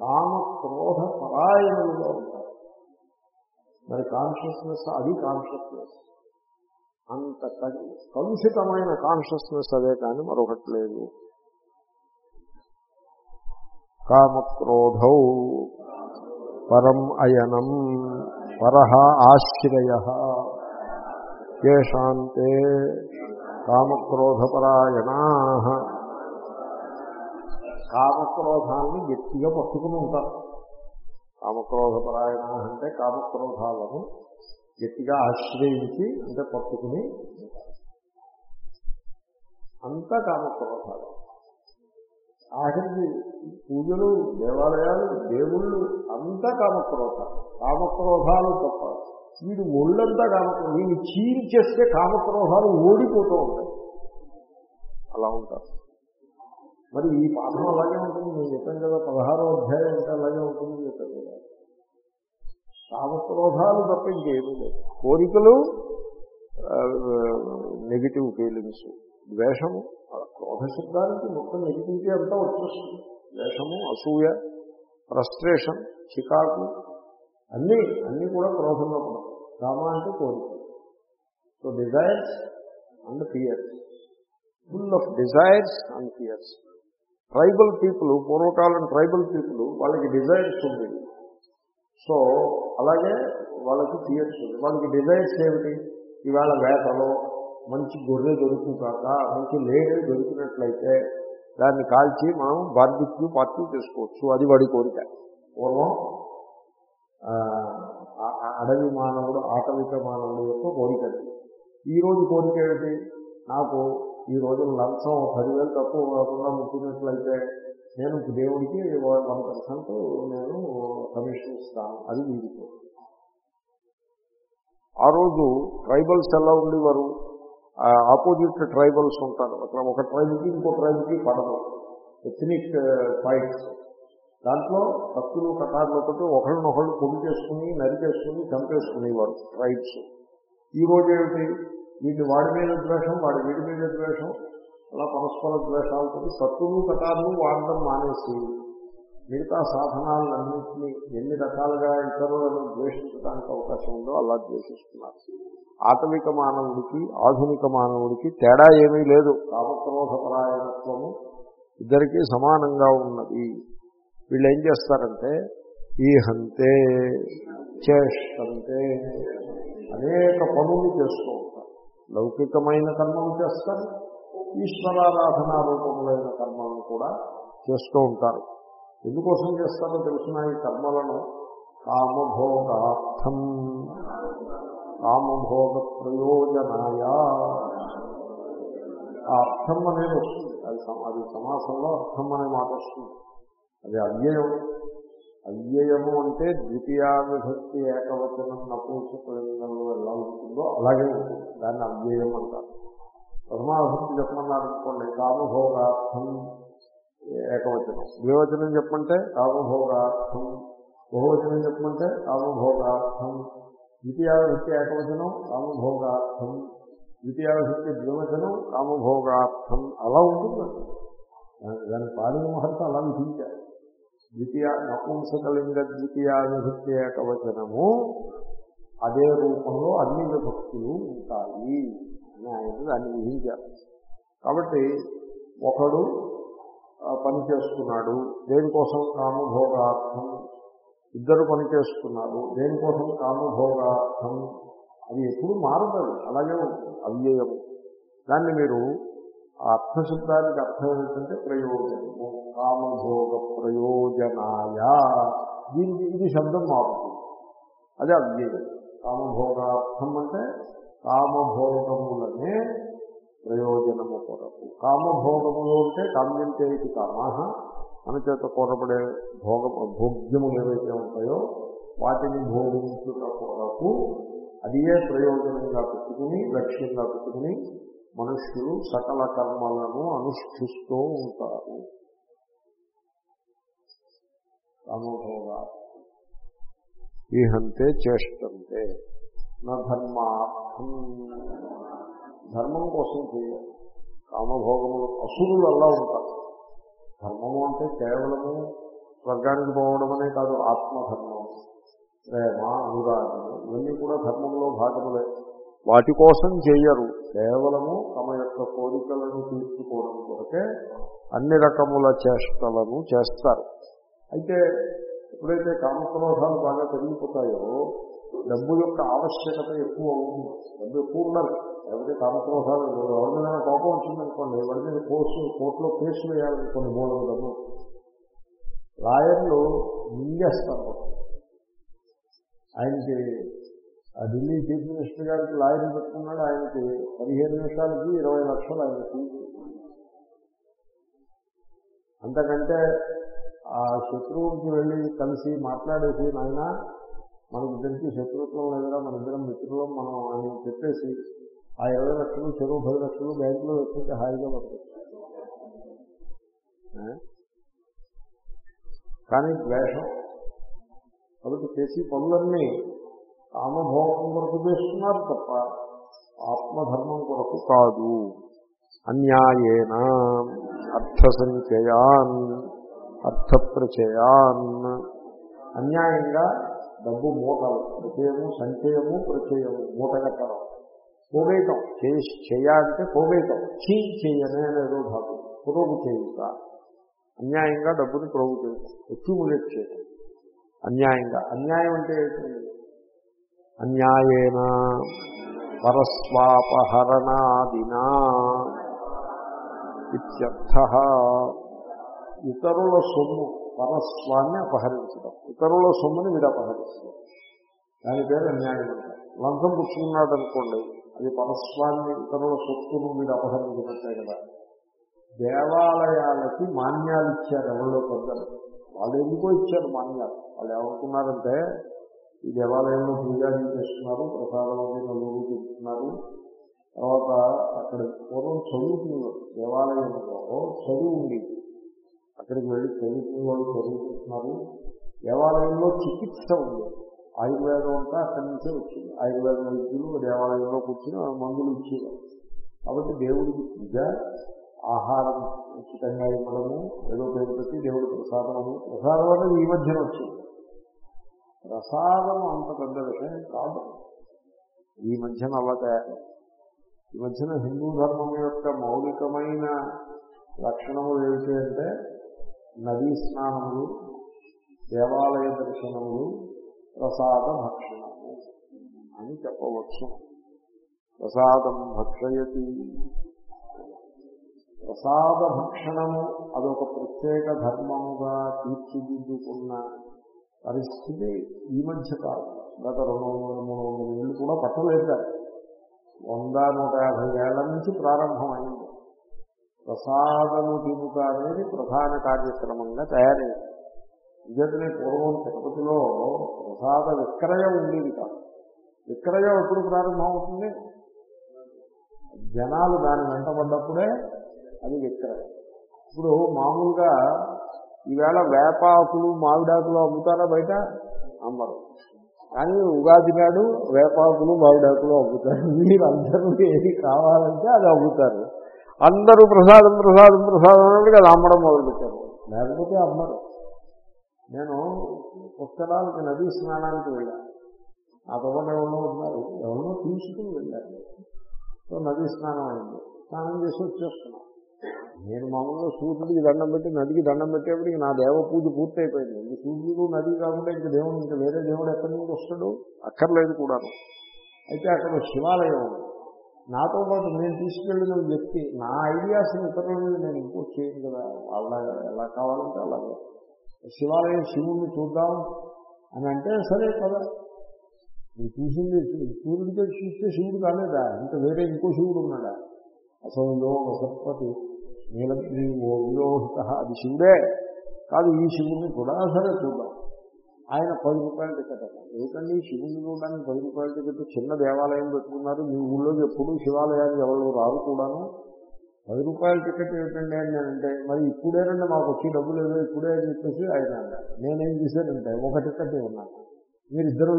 S1: కామ క్రోధ పరాయణులుగా ఉంటారు. మరి కాన్షియస్నెస్ అది కాన్షియస్నెస్ అంత కలుషితమైన కాన్షియస్నెస్ అదే కానీ మరొకటి లేదు. కామక్రోధౌ పరం అయనం పర ఆశ్రయ కేశాంతే కామక్రోధపరాయణా కామక్రోధాన్ని గట్టిగా పట్టుకుని ఉంటారు. కామక్రోధపరాయణ అంటే కామక్రోధాలను గట్టిగా ఆశ్రయించి అంటే పట్టుకుని ఉంటారు. అంతా కామక్రోధాలు. ఆఖరికి పూజలు దేవాలయాలు దేవుళ్ళు అంతా కామక్రోధ. కామక్రోధాలు తప్ప. వీడు ఒళ్ళంతా కామక్రోధం. వీడిని చీల్చేస్తే కామక్రోధాలు ఓడిపోతూ ఉంటాయి. అలా ఉంటారు. మరి ఈ పాఠం అలాగే ఉంటుంది. నేను చెప్పాను కదా పదహారో అధ్యాయం అంటే అలాగే ఉంటుంది చెప్పాను కదా. కామక్రోధాలు తప్ప ఇంకేమీ లేదు. కోరికలు నెగిటివ్ ఫీలింగ్స్ ద్వేషము అలా క్రోధశబ్దానికి మొత్తం నెగిటివిటీ అంతా వచ్చేస్తుంది. ద్వేషము అసూయ ఫ్రస్ట్రేషన్ చికాకు అన్నీ అన్నీ కూడా క్రోధంలో పడతాయి. కామ అంటే కోరిక. So desires and fears full of desires and fears tribal people పూర్వకాలం ట్రైబల్ పీపుల్ వాళ్ళకి డిజైర్స్ ఉండేవి సో అలాగే వాళ్ళకి ఫియర్స్ ఉంది. వాళ్ళకి డిజైర్స్ ఏమిటి? ఇవాళ వేటలో మంచి గొర్రె దొరుకుతాక మంచి లేడీ దొరికినట్లయితే దాన్ని కాల్చి మనం బార్బిక్యూ పార్టీ చేసుకోవచ్చు. అది వాడి కోరిక. పూర్వం అడవి మానవుడు ఆటవిక మానవుడు యొక్క కోరిక ఈరోజు కోరిక ఏమిటి? నాకు ఈ రోజు లంచం పదివేలు తక్కువ కాకుండా ముట్టినట్లయితే నేను దేవుడికి వన్ పర్సెంట్ నేను కమిషన్ ఇస్తాను. అది వీడి ఆ రోజు ట్రైబల్స్ ఎలా ఉండేవారు. ఆపోజిట్ ట్రైబల్స్ ఉంటారు. అక్కడ ఒక ట్రైబ్కి ఇంకో ట్రైబ్కి పడదు. Ethnic fights. దాంట్లో కత్తులు కటార్లతో ఒకళ్ళనొకళ్ళు పొడి చేసుకుని నరికేసుకుని చంపేసుకునేవారు ట్రైబ్స్. ఈ రోజు ఏమిటి? వీటి వాడి మీద ద్వేషం వాడి వీడి మీద ద్వేషం అలా పరస్పర ద్వేషాలతో సత్తులు కటాలు వాడడం మానేసి మిగతా సాధనాలన్నింటినీ ఎన్ని రకాలుగా ఇతరులను ద్వేషించడానికి అవకాశం ఉందో అలా ద్వేషిస్తున్నారు. ఆటవిక మానవుడికి ఆధునిక మానవుడికి తేడా ఏమీ లేదు. కామక్రోధపరాయణత్వము ఇద్దరికీ సమానంగా ఉన్నది. వీళ్ళు ఏం చేస్తారంటే ఈ హంతే చేష్టంతే అనేక పనులు చేస్తూ ఉంటారు. లౌకికమైన కర్మలు చేస్తారు ఈశ్వరారాధనా రూపములైన కర్మలను కూడా చేస్తూ ఉంటారు. ఎందుకోసం చేస్తారో తెలిసిన ఈ కర్మలను కామభోగార్థం కామభోగ ప్రయోజనాయ ఆ అర్థం అనేది వస్తుంది. అది అది సమాసంలో అర్థం అనే మాట వస్తుంది. అది అవ్యయం. అవ్యయము అంటే ద్వితీయావిభక్తి ఏకవచనం నపూసకలింగంలో ఎలా ఉంటుందో అలాగే ఉంటుంది. దాన్ని అవ్యయం అంటారు. ప్రథమాభక్తి చెప్పమన్నారు అనుకోండి కామభోగార్థం ఏకవచనం. ద్వివచనం చెప్పమంటే కామభోగార్థం బహువచనం చెప్పమంటే కామభోగార్థం ద్వితీయావిభక్తి ఏకవచనం కామభోగార్థం ద్వితీయావిభక్తి ద్వివచనం కామభోగార్థం అలా ఉంటుంది. దాని- పాలిన మహర్షి అలా విధించారు. ద్వితీయ నపుంసకలింగ ద్వితీయ ఏకవచనము అదే రూపంలో అన్ని విభక్తులు ఉంటాయి అని ఆయన దాన్ని విధించారు. కాబట్టి ఒకడు పనిచేస్తున్నాడు దేనికోసం? కామభోగార్థం ఇద్దరు పనిచేస్తున్నారు. దేనికోసం? కామభోగార్థం. అది ఎప్పుడు మారదు. అలాగే ఉంటుంది. అవ్యయం. దాన్ని మీరు ఆ అర్థశబ్దానికి అర్థం ఏంటంటే ప్రయోజనము. కామభోగ ప్రయోజనాయ. దీనికి ఇది శబ్దం మారుతుంది. అదే అవ్యయం. కామభోగార్థం అంటే కామభోగములనే ప్రయోజనము కొరకు. కామభోగములు అంటే కామ్యంతే ఇది కామాహ. మన చేత కోరపడే భోగ భోగ్యములు ఏవైతే ఉంటాయో వాటిని భోగించుట కొరకు అదియే ప్రయోజనంగా పెట్టుకుని లక్ష్యంగా పెట్టుకుని మనుష్యులు సకల కర్మలను అనుష్ఠిస్తూ ఉంటారు. కామభోగా ఈహంతే చేష్టంతే నా ధర్మార్థం. ధర్మం కోసం చేయాలి. కామభోగములు అసురులు అలా ఉంటారు. ధర్మము అంటే కేవలము స్వర్గానికి పోవడం అనే కాదు ఆత్మధర్మం ప్రేమ అనురాగము ఇవన్నీ కూడా ధర్మంలో భాగములే. వాటి కోసం చేయరు. కేవలము తమ యొక్క కోరికలను తీర్చుకోవడం కొరకే అన్ని రకముల చేష్టలను చేస్తారు. అయితే ఎప్పుడైతే కామక్రోధాలు బాగా పెరిగిపోతాయో డబ్బు యొక్క ఆవశ్యకత ఎక్కువ అవుతుంది డబ్బు ఎక్కువ ఉండాలి. లేకపోతే కామక్రోధాలు ఎవరి మీద కోపం వచ్చిందనుకోండి ఎవరి మీద కోర్సు కోర్టులో కేసు కొన్ని మూడు డబ్బు లాయర్లు మింగేస్తారు ఆయనకి ఆ ఢిల్లీ చీఫ్ మినిస్టర్ గారికి లాయర్ పెట్టుకున్నాడు ఆయనకి పదిహేను నిమిషాలకి ఇరవై లక్షలు ఆయన అంతకంటే ఆ శత్రువుకి వెళ్ళి కలిసి మాట్లాడేసి నాయన మనకు తెలిసి శత్రుత్వం లేదురా మన ఇద్దరం మిత్రులం మనం అని చెప్పేసి ఆ ఇరవై లక్షలు చెరువు పది లక్షలు బ్యాంకులో వేసుకుంటే హాయిగా పడుతుంది. కానీ ద్వేషం. కాబట్టి చేసి పనులన్నీ కామభోగం కొరకు చేస్తున్నారు తప్ప ఆత్మధర్మం కొరకు కాదు. అన్యాయేన అర్థసంచయాన్ అర్థప్రచయాన్. అన్యాయంగా డబ్బు మూటలు ప్రచయము సంచయము ప్రచయము మూట కట్టడం పోగేయటం. చేసి చేయ అంటే పోగేయటం. చీ చేయనే అనేదో భాగం. పురోగు చేయుట. అన్యాయంగా డబ్బుని ప్రోగు చేయటం. అక్యూములేట్ చేయటం. అన్యాయంగా. అన్యాయం అంటే ఏంటండి అన్యాయేన పరస్వాపహరణాదినా ఇత్యర్థ. ఇతరుల సొమ్ము పరస్వాన్ని అపహరించడం. ఇతరుల సొమ్ముని మీరు అపహరిస్తారు దాని పేరు అన్యాయం. లంచం పుచ్చుకున్నాడు అనుకోండి అది పరస్వాన్ని ఇతరుల సొత్తును మీరు అపహరించినట్టే కదా. దేవాలయాలకి మాన్యాలు ఇచ్చారు ఎవరిలో పెద్దలు వాళ్ళు ఎందుకో ఇచ్చారు మాన్యాలు. వాళ్ళు ఏమనుకున్నారంటే ఈ దేవాలయంలో పూజాది చేస్తున్నారు ప్రసాదం నలుగురు తింటున్నారు. తర్వాత అక్కడ పూర్వం చదువుతున్నారు దేవాలయంలో చదువు ఉంది అక్కడికి వెళ్ళి చదువుకునే వాళ్ళు చదువుకుంటున్నారు. దేవాలయంలో చికిత్స ఉంది ఆయుర్వేదం అంతా అక్కడి నుంచే వచ్చింది. ఆయుర్వేద వైద్యులు దేవాలయంలో కూర్చుని మందులు ఇచ్చేవారు. కాబట్టి దేవుడికి పూజ ఆహారం ఉచితంగా ఇవ్వడము ఏదో పేరు పెట్టి దేవుడి ప్రసాదము ప్రసాదం అనేది ఈ మధ్యన వచ్చింది. ప్రసాదం అంత పెద్ద విషయం కాదు. ఈ మధ్యన అలా తయారు. ఈ మధ్యన హిందూ ధర్మం యొక్క మౌలికమైన లక్షణములు ఏమిటి అంటే నదీ స్నానములు దేవాలయ దర్శనములు ప్రసాద భక్షణము అని చెప్పవచ్చు. ప్రసాదం భక్షయతి. ప్రసాద భక్షణము అదొక ప్రత్యేక ధర్మముగా తీర్చిదిద్దుకున్న పరిస్థితి ఈ మధ్య కాలం గత రెండు వందల మూడు వందల ఏళ్ళు కూడా పట్టలేదు. వంద నూట యాభై ఏళ్ళ నుంచి ప్రారంభమైంది. ప్రసాదము తినుక అనేది ప్రధాన కార్యక్రమంగా తయారైంది. నిజంగానే పూర్వం తిరుపతిలో ప్రసాద విక్రయం ఉండేది కాదు. విక్రయం ఎప్పుడు ప్రారంభం అవుతుంది జనాలు దాని వెంట పడ్డప్పుడే అది విక్రయం. ఇప్పుడు మామూలుగా ఈవేళ వేపాకులు మామిడాకులు అమ్ముతారా బయట? అమ్మరు. కానీ ఉగాది నాడు వేపాకులు మామిడాకులు అమ్ముతారు. మీరు అందరూ ఏది కావాలంటే అది అమ్ముతారు. అందరూ ప్రసాదం ప్రసాదం ప్రసాదం అన్నట్టుగా అది అమ్మడం మొదలుపెట్టారు. లేకపోతే అమ్మరు. నేను పుస్తకాలకి నదీ స్నానానికి వెళ్ళాను ఆ పవన్ ఎవరో ఉన్నారు. ఎవరినో తీసుకుని వెళ్ళాను సో నదీ స్నానం అయింది. స్నానం చేసి వచ్చేస్తున్నాం. నేను మామూలుగా సూర్యుడికి దండం పెట్టి నదికి దండం పెట్టేప్పటికి నా దేవ పూజ పూర్తయిపోయింది. ఇంక సూర్యుడు నది కాకుండా ఇంక దేవుడు ఇంకా వేరే దేవుడు ఎక్కడి నుంచి వస్తాడు అక్కర్లేదు కూడా అయితే అక్కడ శివాలయం ఉంది. నాతో పాటు నేను తీసుకెళ్ళిన వ్యక్తి నా ఐడియాస్ని ఇతరుల మీద నేను ఇంపోర్ట్ చేయను కదా. వాళ్ళ ఎలా కావాలంటే అలాగే. శివాలయం శివుణ్ణి చూద్దాం అని అంటే సరే కదా నువ్వు చూసింది సూర్యుడితో చూస్తే శివుడు కాలేదా? ఇంకా వేరే ఇంకో శివుడు ఉన్నాడా? అసలు యోగ సత్పతి నీలగ్రీ ఓ విలోహిత అది శివుడే. కాదు ఈ శివుడిని కూడా సరే చూద్దాం. ఆయన పది రూపాయల టికెట్ అన్నారు ఏంటండి శివుడిని చూడడానికి పది రూపాయల టికెట్ చిన్న దేవాలయం పెట్టుకున్నారు. మీ ఊళ్ళో ఎప్పుడు శివాలయానికి ఎవరు రారు కూడాను. పది రూపాయల టికెట్ ఏమిటండి అని నేనంటే మరి ఇప్పుడేనండి మాకు వచ్చి డబ్బులు ఏదో ఇప్పుడే అని చెప్పేసి ఆయన అన్నారు నేనేం చేశానంటే ఒక టికెట్ ఉన్నాను మీరు ఇద్దరు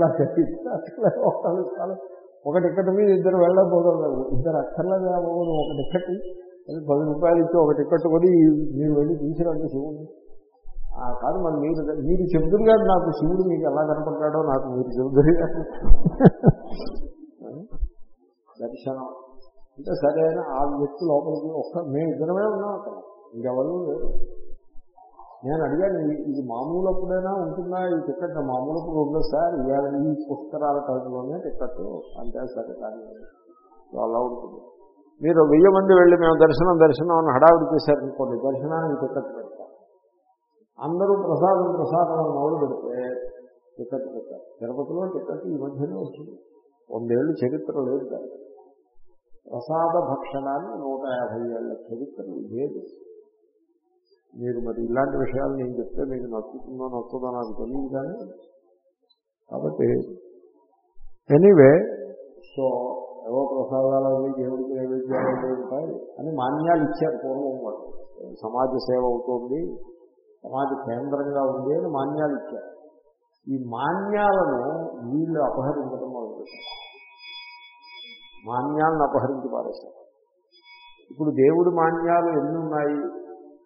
S1: ఒక టికెట్ మీద ఇద్దరు వెళ్ళకపోగలరు ఇద్దరు అక్కర్లేదు? అవ్వదు ఒక టికెట్ అది పది రూపాయలు ఇచ్చి ఒక టికెట్ కొని మీరు వెళ్ళి తీసుకురండి శివుడిని ఆ, కాదు మరి మీరు మీరు చెబుతురు గారు నాకు శివుడు మీకు ఎలా కనపడ్డాడో నాకు మీరు చెబుతురు గారు. (laughs) దర్శనం అంటే సరైన ఆ వ్యక్తి లోపలికి ఒక్క మేము ఇద్దరమే ఉన్నాం అక్కడ. ఇంకెవరూ లేరు. నేను అడిగాను "ఇది- మామూలు అప్పుడైనా ఉంటుందా? ఈ టికెట్ మామూలప్పుడు ఉండదు సార్? ఇవాళ ఈ పుస్తకాల టైంలోనే టికెట్ అంటే సరే కానీ అలా ఉంటుంది. మీరు వెయ్యి మంది వెళ్ళి మేము దర్శనం దర్శనం అని హడావిడి చేశారనుకోండి దర్శనానికి టికెట్ పెడతాం అందరూ ప్రసాదం ప్రసాదం మొదలు పెడితే టికెట్ పెట్టారు. తిరుపతిలో టికెట్ ఈ మధ్యనే వచ్చింది. వందేళ్ళు చరిత్ర లేదు దానికి. ప్రసాద భక్షణాన్ని నూట యాభై ఏళ్ళ చరిత్ర లేదు మీరు మరి ఇలాంటి విషయాలు నేను చెప్తే మీకు నచ్చుతుందో నచ్చుదో నాకు తెలియదు కానీ. కాబట్టి ఎనీవే సో ఏవో ప్రసాదాలు అవి దేవుడికి నైవేద్యాలు అవి ఉంటాయి అని మాన్యాలు ఇచ్చారు పూర్వం వాళ్ళు. సమాజ సేవ అవుతోంది సమాజ కేంద్రంగా ఉంది అని మాన్యాలు ఇచ్చారు. ఈ మాన్యాలను వీళ్ళు అపహరించడం మొదలుపెట్టారు. మాన్యాలను అపహరించి పారేశారు. ఇప్పుడు దేవుడి మాన్యాలు ఎన్ని ఉన్నాయి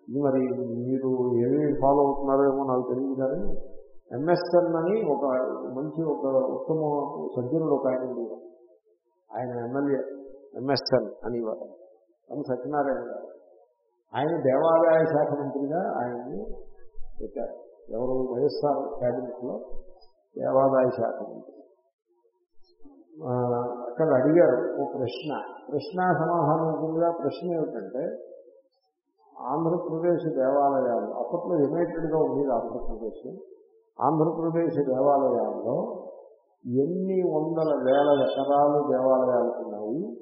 S1: ఇది మరి మీరు ఏమి ఫాలో అవుతున్నారో ఏమో నాకు తెలియదు కానీ ఎంఎస్ఎన్ అని ఒక మంచి ఒక ఉత్తమ సజ్జనుడు ఒక ఆయన ఆయన ఎమ్మెల్యే ఎంఎస్ఎన్ అనేవారు అని సత్యనారాయణ గారు. ఆయన దేవాదాయ శాఖ మంత్రిగా ఆయన్ని పెట్టారు. ఎవరు వైఎస్ఆర్ క్యాబినెట్లో దేవాదాయ శాఖ మంత్రి. అక్కడ అడిగారు ఓ ప్రశ్న. ప్రశ్న సమాధానం ఉంటుందిగా? ప్రశ్న ఏమిటంటే ఆంధ్రప్రదేశ్ దేవాలయాలు అప్పట్లో యునైటెడ్గా ఉండేది ఆంధ్రప్రదేశ్. ఆంధ్రప్రదేశ్ దేవాలయాల్లో ఎన్ని వందల వేల ఎకరాలు దేవాలయాలు ఉన్నాయి?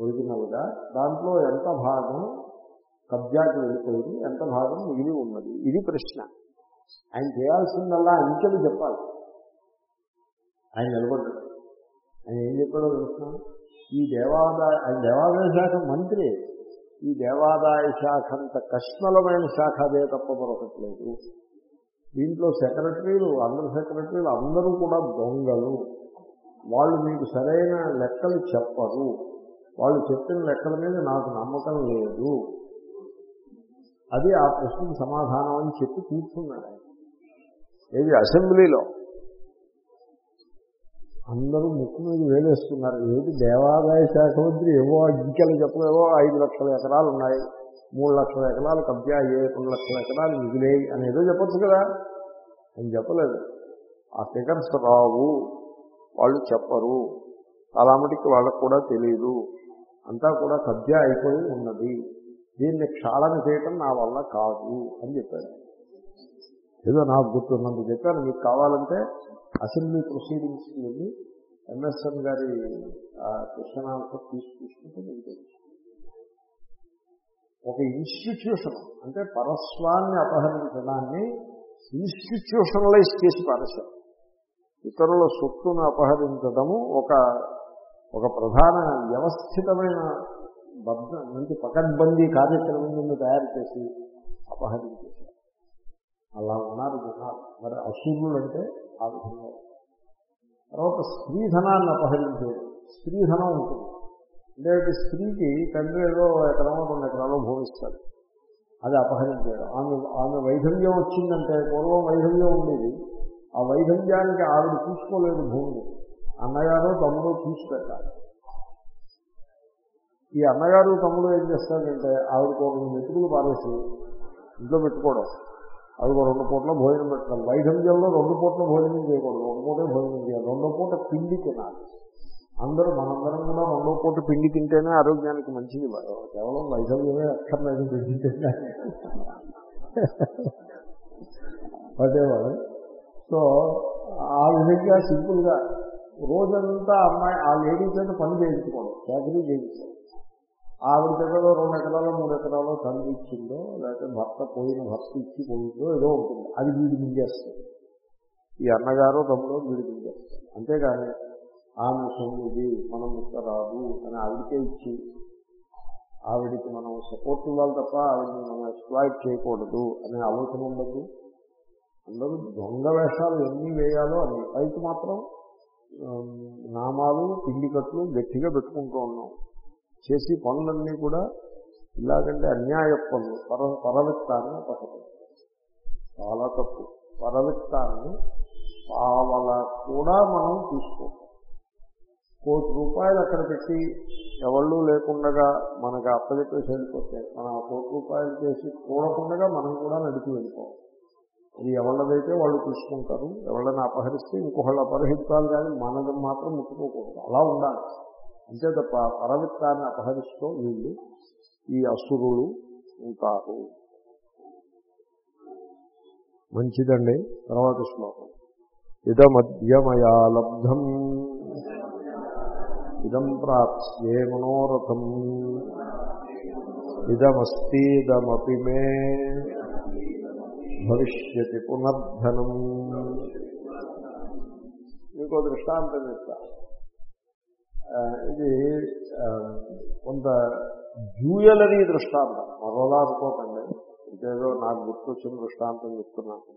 S1: ఒరిజినల్గా. దాంట్లో ఎంత భాగం కబ్జాకి వెళ్ళిపోయింది? ఎంత భాగం మిగిలి ఉన్నది? ఇది ప్రశ్న. ఆయన చేయాల్సిందల్లా అంకెలు చెప్పాలి. ఆయన నిలబడ్డాడు. ఆయన ఏం చెప్పాడో తెలుసిన ఈ దేవాదాయ ఆయన దేవాదాయ శాఖ మంత్రి. ఈ దేవాదాయ శాఖ అంత కష్మలమైన శాఖ అదే తప్ప మరొకట్లేదు దీంట్లో సెక్రటరీలు అందరు సెక్రటరీలు అందరూ కూడా దొంగలు. వాళ్ళు మీకు సరైన లెక్కలు చెప్పరు. వాళ్ళు చెప్పిన లెక్కల మీద నాకు నమ్మకం లేదు. అది ఆ ప్రశ్నకు సమాధానం అని చెప్పి కూర్చున్నాడు ఏది అసెంబ్లీలో? అందరూ ముక్కు మీద వేలేస్తున్నారు ఏది దేవాదాయ శాఖ మంత్రి ఏవో అంకెలు చెప్పలేవో ఐదు లక్షల ఎకరాలు ఉన్నాయి. మూడు లక్షల ఎకరాలు కబ్జా అయ్యే రెండు లక్షల ఎకరాలు మిగిలేయి అనేదో చెప్పచ్చు కదా. అని చెప్పలేదు. ఆ ఫిగర్స్ రావు. వాళ్ళు చెప్పరు. చాలా మటుకి వాళ్ళకు కూడా తెలియదు అంతా కూడా కబ్జా అయిపోయి ఉన్నది. దీన్ని క్షాళన చేయటం నా వల్ల కాదు అని చెప్పారు. ఏదో నాకు గుర్తున్నందుకు చెప్పాను మీకు కావాలంటే అసెంబ్లీ ప్రొసీడింగ్స్కి వెళ్ళి ఎంఎస్ఎన్ గారి క్వశ్చన్ ఆన్సర్ తీసి తీసుకుంటే మీకు తెలుసు ఒక ఇన్స్టిట్యూషన్ అంటే పరస్వాన్ని అపహరించడాన్ని ఇన్స్టిట్యూషనలైజ్ చేసి పారేశారు. ఇతరుల సొత్తును అపహరించడము ఒక ఒక ప్రధాన వ్యవస్థితమైన బద్ద మంచి పకడ్బందీ కార్యక్రమం కింద తయారు చేసి అపహరించేశారు. అలా ఉన్నారు జనాలు. మరి అసూరులు అంటే ఆ విధంగా తర్వాత స్త్రీధనాన్ని అపహరించేది స్త్రీధనం ఉంటుంది. అంటే స్త్రీకి తండ్రి ఏదో ఎకరమో రెండు ఎకరాలో భూమిస్తాడు. అది అపహరించాడు. ఆమె ఆమె వైధవ్యం వచ్చిందంటే పూర్వం వైధవ్యం ఉండేది. ఆ వైధవ్యానికి ఆవిడ చూసుకోలేదు భూమిని. అన్నగారు తమ్ముడు చూసి పెట్టాలి ఈ అన్నగారు తమ్ముడు ఏం చేస్తాడంటే ఆవిడకు ఒక మెతుకులు పారేసి ఇంట్లో పెట్టుకోవడం. అది ఒక రెండు పూట్ల భోజనం పెట్టాలి వైధవ్యంలో రెండు పూట్ల భోజనం చేయకూడదు. ఒక పూటే భోజనం చేయాలి. రెండో పూట పిండి తినాలి. అందరూ మనందరం కూడా రెండో పూట పిండి తింటేనే ఆరోగ్యానికి మంచిది కేవలం వైధవ్యమే అక్కర్లేదు పిండి తింటే. అదేవాడు. సో ఆ విధంగా సింపుల్గా రోజంతా అమ్మాయి ఆ లేడీ చేత పని చేయించుకోవడం చాకరీ చేయించాలి ఆవిడ దగ్గర రెండు ఎకరాలు మూడు ఎకరాలు తల్లి ఇచ్చిందో లేకపోతే భర్త పోయిన భర్త ఇచ్చి పోయిందో ఏదో ఉంటుంది. అది వీడి మింగేస్తుంది ఈ అన్నగారు తమ్ముడు వీడి మింగేస్తారు అంతేగాని ఆమె సొమ్ముది మనం రాదు అని ఆవిడకే ఇచ్చి ఆవిడికి మనం సపోర్ట్ ఇవ్వాలి తప్ప ఆవిడని మనం ఎక్స్ప్లాయిట్ చేయకూడదు అనే ఆలోచన ఉండదు. అందరూ దొంగ వేషాలు ఎన్ని వేయాలో అని పైకి మాత్రం నామాలు పిండి కట్లు గట్టిగా పెట్టుకుంటూ ఉన్నాం. చేసి పనులన్నీ కూడా ఇలాగంటే అన్యాయ పనులు పర పరవిత్తాన్ని పథకం చాలా తప్పు. పరవిత్తాన్ని పావల కూడా మనం తీసుకో కోటి రూపాయలు అక్కడ పెట్టి ఎవళ్ళు లేకుండా మనకు అప్పచెప్పేసి వెళ్ళిపోతే మనం ఆ కోటి రూపాయలు చేసి కూడకుండా మనం కూడా నడిపి వెళ్ళిపోవాలి అది ఎవళ్ళదైతే వాళ్ళు తీసుకుంటారు ఎవళ్ళని అపహరిస్తే ఇంకొకళ్ళు అపహరించాలి కానీ మనది మాత్రం ముట్టుకోకూడదు. అలా ఉండాలి. అంతే తప్ప పరవిత్తాన్ని అపహరిస్తూ వీళ్ళు ఈ అసురులు ఉంటారు. మంచిదండి తర్వాత శ్లోకం. ఇదమద్యమయా లబ్ధం ఇదం ప్రాప్స్యే మనోరథం. ఇదమస్తీదమపి మే భవిష్యతి పునర్ధనం. మీకు దృష్టాంతం చెప్తా. ఇది కొంత జ్యూయలరీ దృష్టాంతం. మరోలా అనుకోకండి. ఇంకేదో నాకు గుర్తొచ్చిన దృష్టాంతం చెప్తున్నాను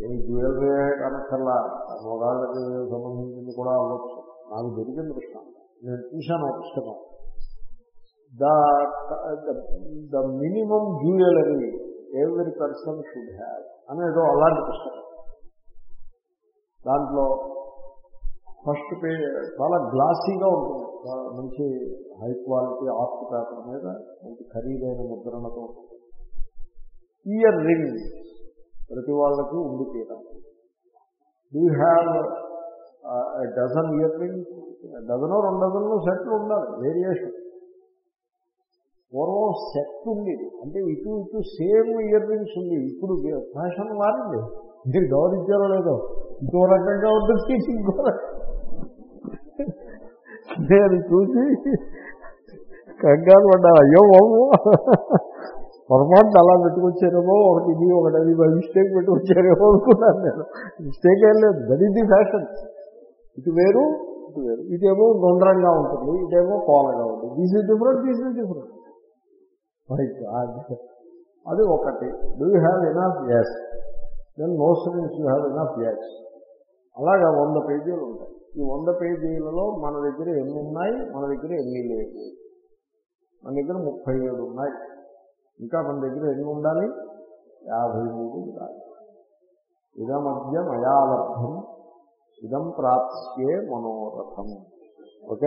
S1: నేను జ్యువెలరీ కనక్కర్లా మొగాళ్ళకి సంబంధించింది కూడా అవ్వచ్చు. నాకు దొరికిన దృష్టాంతం. నేను చూశాను పుస్తకం. The the minimum jewellery every person should have అనేదో అలాంటి పుస్తకం. దాంట్లో ఫస్ట్ పేజ్ చాలా గ్లాసీగా ఉంటుంది. మంచి హై క్వాలిటీ ఆర్ట్ పేపర్ మీద మంచి ఖరీదైన ముద్రణతో. ఇయర్ రింగ్ ప్రతి వాళ్ళకి ఉండి తీరాలి do have dozen ear rings డజనో రెండు డజన్లో సెట్లు ఉండాలి. వేరియేషన్ పూర్వం సెట్ ఉంది. అంటే ఇటు ఇటు సేమ్ ఇయర్ రింగ్స్ ఉంది. ఇప్పుడు ఫ్యాషన్ మారింది. మీరు గౌరవించారో లేదో? ఇంకో రకంగా ఉంటుంది. ఇంకో నేను చూసి కంగారు పడ్డా అయ్యో బాబు పొరపాటు అలా పెట్టుకొచ్చారేమో ఒకటి ఇది ఒకటి అది మిస్టేక్ పెట్టుకొచ్చారేమో అనుకున్నాను నేను. మిస్టేక్ ఏం లేదు. దట్ ఈస్ ది ఫ్యాషన్ ఇటు వేరు ఇటు వేరు. ఇదేమో గుండ్రంగా ఉంటుంది ఇదేమో కోలగా ఉంటుంది. These is different these is different అది ఒకటి. Do you have enough yes then no sense you have enough yes అలాగా వంద పేజీలు ఉంటాయి. ఈ వంద పేజీలలో మన దగ్గర ఎన్ని ఉన్నాయి మన దగ్గర ఎన్ని లేవు? మన దగ్గర ముప్పై ఏడు ఉన్నాయి. ఇంకా మన దగ్గర ఎన్ని ఉండాలి? యాభై మూడు ఉండాలి. ఇదమధ్య మయాలబ్ధం ఇదం ప్రాప్స్యే మనోరథం. ఓకే?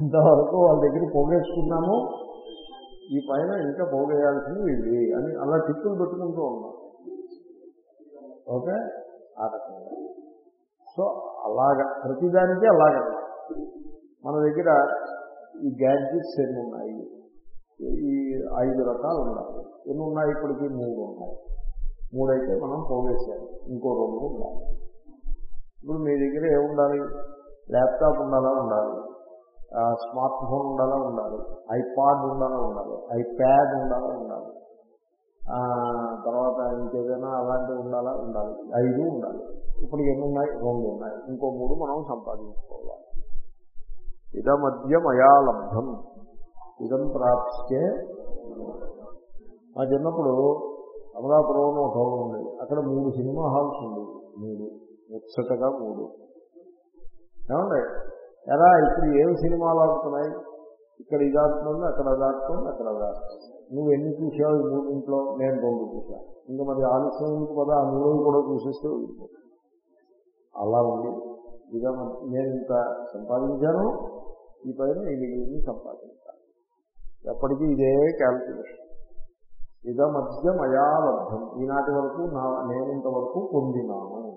S1: ఇంతవరకు వాళ్ళ దగ్గర పోగేసుకున్నాము. ఈ పైన ఇంకా పోగేయాల్సింది ఇవి అని అలా టిప్పులు పెట్టుకుంటూ ఉన్నాం. ఓకే? ఆ రకంగా. సో అలాగా ప్రతిదానికి అలాగన్నమాట మన దగ్గర ఈ గ్యాడ్జెట్స్ ఎన్ని ఉన్నాయి? ఈ ఐదు రకాలు ఉన్నాయి. ఎన్ని ఉన్నాయి ఇప్పటికీ? మూడు ఉన్నాయి. మూడైతే మనం పోగేసాము ఇంకో రెండు ఉండాలి ఇప్పుడు మీ దగ్గర ఏముండాలి? ల్యాప్టాప్ ఉండాలా? ఉండాలి. స్మార్ట్ ఫోన్ ఉండాలా? ఉండాలి. ఐపాడ్ ఉండాలా? ఉండాలి. ఐప్యాడ్ ఉండాలా? ఉండాలి. తర్వాత ఇంకేదైనా అలాంటివి ఉండాలా? ఉండాలి. ఐదు ఉండాలి. ఇప్పుడు ఎన్ని ఉన్నాయి రెండు ఉన్నాయి. ఇంకో మూడు మనం సంపాదించుకోవాలి. ఇదమధ్య మయా లబ్ధం ఇదం ప్రాప్తే మా చిన్నప్పుడు అమలాపురం ఒక టౌన్ ఉండేది అక్కడ మూడు సినిమా హాల్స్ ఉండేవి. మూడు. ముచ్చటగా మూడు. ఏమండి? ఎలా? ఇప్పుడు ఏం సినిమాలు ఆడుతున్నాయి? ఇక్కడ ఇది ఆడుతుంది అక్కడ అది ఆడుతుంది అక్కడ అది ఆడుతుంది. నువ్వు ఎన్ని చూసావు ఈ మూడింట్లో? నేను రెండు చూశాను ఇంకా మరి ఆలస్యం ఎందుకు కదా? ఆ మూడు కూడా చూసేస్తే అలా ఉంది. ఇక నేను ఇంత సంపాదించాను. ఈ పైన ఈ సంపాదించాను ఎప్పటికీ ఇదే క్యాల్కులేషన్ ఇద మధ్య మయాలబ్ధం ఈనాటి వరకు నా నేనంత వరకు పొందినాను.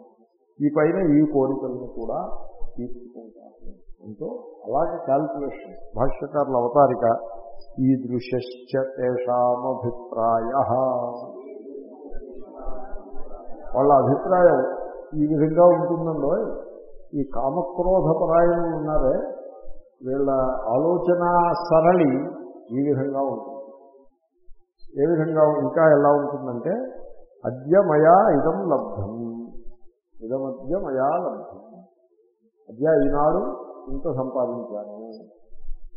S1: ఈ పైన ఈ కోరికలను కూడా తీర్చుకుంటాను. అంటూ అలాగే క్యాల్కులేషన్ భాష్యకారుల అవతారిక ఈ వాళ్ళ అభిప్రాయం ఈ విధంగా ఉంటుందండో ఈ కామక్రోధ పరాయణులు ఉన్నారే వీళ్ళ ఆలోచన సరళి ఈ విధంగా ఉంటుంది. ఏ విధంగా ఇంకా ఎలా ఉంటుందంటే అద్య మయా ఇదం లబ్ధం ఇదమద్య మయా లబ్ధం. అద్య ఈనాడు ఇంత సంపాదించాను.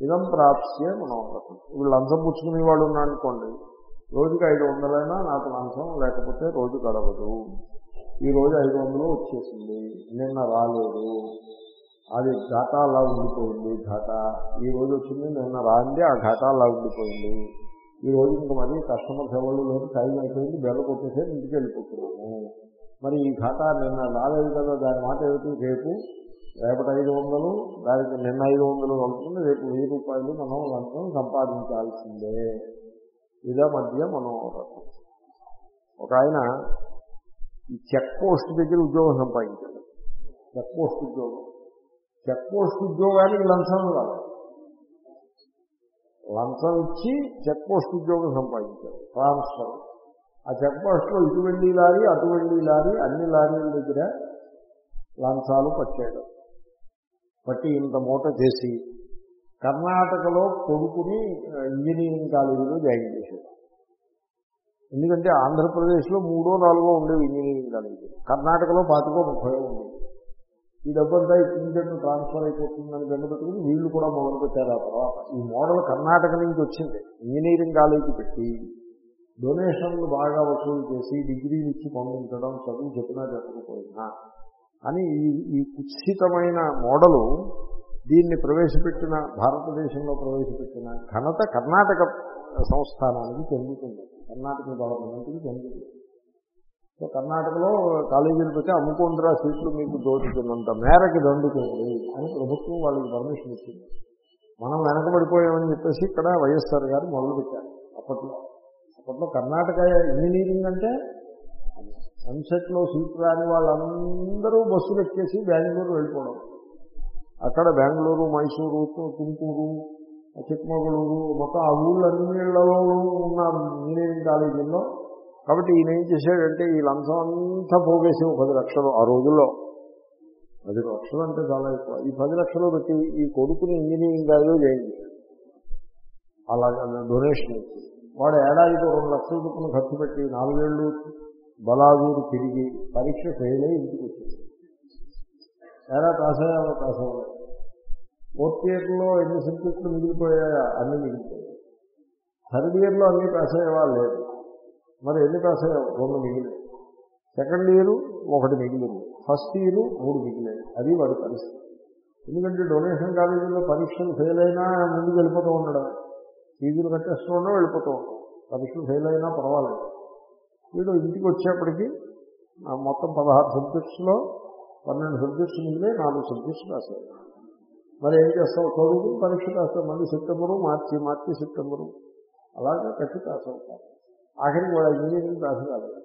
S1: ఇదం ప్రాప్స్యే మనోరథం ఇప్పుడు లంచం పుచ్చుకునే వాడు ఉన్నాడు అనుకోండి రోజుకి ఐదు వందలైనా నాకు లంచం లేకపోతే రోజు గడవదు. ఈ రోజు ఐదు వందలు వచ్చేసింది నిన్న రాలేదు. అది ఘాటా అలా ఉండిపోయింది ఘాటా. ఈ రోజు వచ్చింది నిన్న రాంది ఆ ఘాటా అలా ఉండిపోయింది. ఈ రోజు ఇంకా మరి కస్టమర్స్ ఎవరు లేదు టైం అయిపోయింది బెల్ల కొట్టేసే ఇంటికి వెళ్ళిపోతున్నాము. మరి ఈ ఘాటా నిన్న రాలేదు కదా దాని మాట ఏమిటి? రేపు రేపటి ఐదు వందలు దానికి నిన్న ఐదు వందలు కలుపుతుంది రేపు వెయ్యి రూపాయలు మనం లంచం సంపాదించాల్సిందే. ఇదే మధ్య మనోరథం. ఒక ఆయన ఈ చెక్ పోస్ట్ దగ్గర ఉద్యోగం సంపాదించాడు. చెక్ పోస్ట్ ఉద్యోగం. చెక్ పోస్ట్ ఉద్యోగానికి లంచం కాదు లంచం ఇచ్చి చెక్ పోస్ట్ ఉద్యోగం సంపాదించాడు. ట్రాన్స్ఫర్. ఆ చెక్ పోస్ట్లో ఇటు వెళ్ళి లారీ అటు వెళ్ళి లారీ అన్ని లారీల దగ్గర లంచాలు పట్టాడు. పట్టి ఇంత మూట చేసి కర్ణాటకలో కొడుకుని ఇంజనీరింగ్ కాలేజీలో జాయిన్ చేశాడు. ఎందుకంటే ఆంధ్రప్రదేశ్లో మూడో నాలుగో ఉండేవి ఇంజనీరింగ్ కాలేజీలు. కర్ణాటకలో పాతికో ముప్పై ఉండేవి. ఈ డబ్బంతా ఇంజన్ ట్రాన్స్ఫర్ అయిపోతుందని బెండ పెట్టుకుని వీళ్ళు కూడా మొదలుపెట్టారు ఆ తర్వాత. ఈ మోడల్ కర్ణాటక నుంచి వచ్చింది. ఇంజనీరింగ్ కాలేజీ పెట్టి డొనేషన్లు బాగా వసూలు చేసి డిగ్రీలు ఇచ్చి పంపించడం చదువు చెప్పినా చెప్పకపోయినా అని ఈ ఈ కుత్సితమైన మోడలు దీన్ని ప్రవేశపెట్టిన భారతదేశంలో ప్రవేశపెట్టిన ఘనత కర్ణాటక సంస్థానానికి చెందుతుంది. కర్ణాటక గవర్నమెంట్కి చెందుతుంది. సో కర్ణాటకలో కాలేజీలు పెట్టి అమ్ముకుంటురా సీట్లు మీకు దోచుతున్నంత మేరకి దండుతుంది అని ప్రభుత్వం వాళ్ళకి పర్మిషన్ ఇచ్చింది. మనం వెనకబడిపోయామని చెప్పేసి ఇక్కడ వైఎస్ఆర్ గారు మొదలుపెట్టారు అప్పట్లో. అప్పట్లో కర్ణాటక ఇంజనీరింగ్ అంటే ఎంసెట్లో సీట్ రాని వాళ్ళందరూ బస్సులు ఎక్కేసి బెంగళూరు వెళ్ళిపోవడం. అక్కడ బెంగళూరు మైసూరు తుంకూరు చిక్కమగళూరు మొత్తం ఆ ఊళ్ళన్నిళ్ళలో ఉన్న ఇంజనీరింగ్ కాలేజీల్లో. కాబట్టి ఈయన ఏం చేశాడంటే ఈ లంచం అంతా పోగేసి ఒక పది లక్షలు ఆ రోజుల్లో. పది లక్షలు అంటే చాలా ఎక్కువ. ఈ పది లక్షలు పెట్టి ఈ కొడుకుని ఇంజనీరింగ్ కాలేజీలో చేయించాడు అలాగే డొనేషన్ ఇచ్చి వాడు ఏడాదికి రెండు లక్షల రూపాయలు ఖర్చు పెట్టి నాలుగేళ్ళు బలాదూరు తిరిగి పరీక్ష ఫెయిల్ అయ్యి ఇంటికి వచ్చింది ఎలా పాస్ అయ్యాలో ఫోర్త్ ఇయర్లో ఎన్ని సబ్జెక్టులు మిగిలిపోయాయా? అన్ని మిగిలిపోయాయి. థర్డ్ ఇయర్లో అన్ని పాస్ అయ్యేవా లేదు. మరి ఎన్ని పాస్ అయ్యావు రెండు మిగిలి సెకండ్ ఇయర్ ఒకటి మిగిలింది. ఫస్ట్ ఇయర్ మూడు మిగిలేదు అది వాడి పరిస్థితి. ఎందుకంటే డొనేషన్ కాలేజీలో పరీక్షలు ఫెయిల్ అయినా ముందుకు వెళ్ళిపోతూ ఉండడం. ఫీజులు కట్టేస్తూ ఉండడం వెళ్ళిపోతూ ఉండడం. పరీక్షలు ఫెయిల్ అయినా పర్వాలేదు. వీడు ఇంటికి వచ్చేప్పటికీ మొత్తం పదహారు సబ్జెక్ట్స్లో పన్నెండు సబ్జెక్ట్స్ మిగిలే నాలుగు సబ్జెక్ట్స్ రాశారు మరి ఏం చేస్తావు? చదువు పరీక్ష రాస్తావు మళ్ళీ సెప్టెంబరు మార్చి మార్చి సెప్టెంబరు. అలాగే కట్టి పాస్ అవుతారు ఆఖరికి వాడు ఇంజనీరింగ్ పాస్ కాలేదు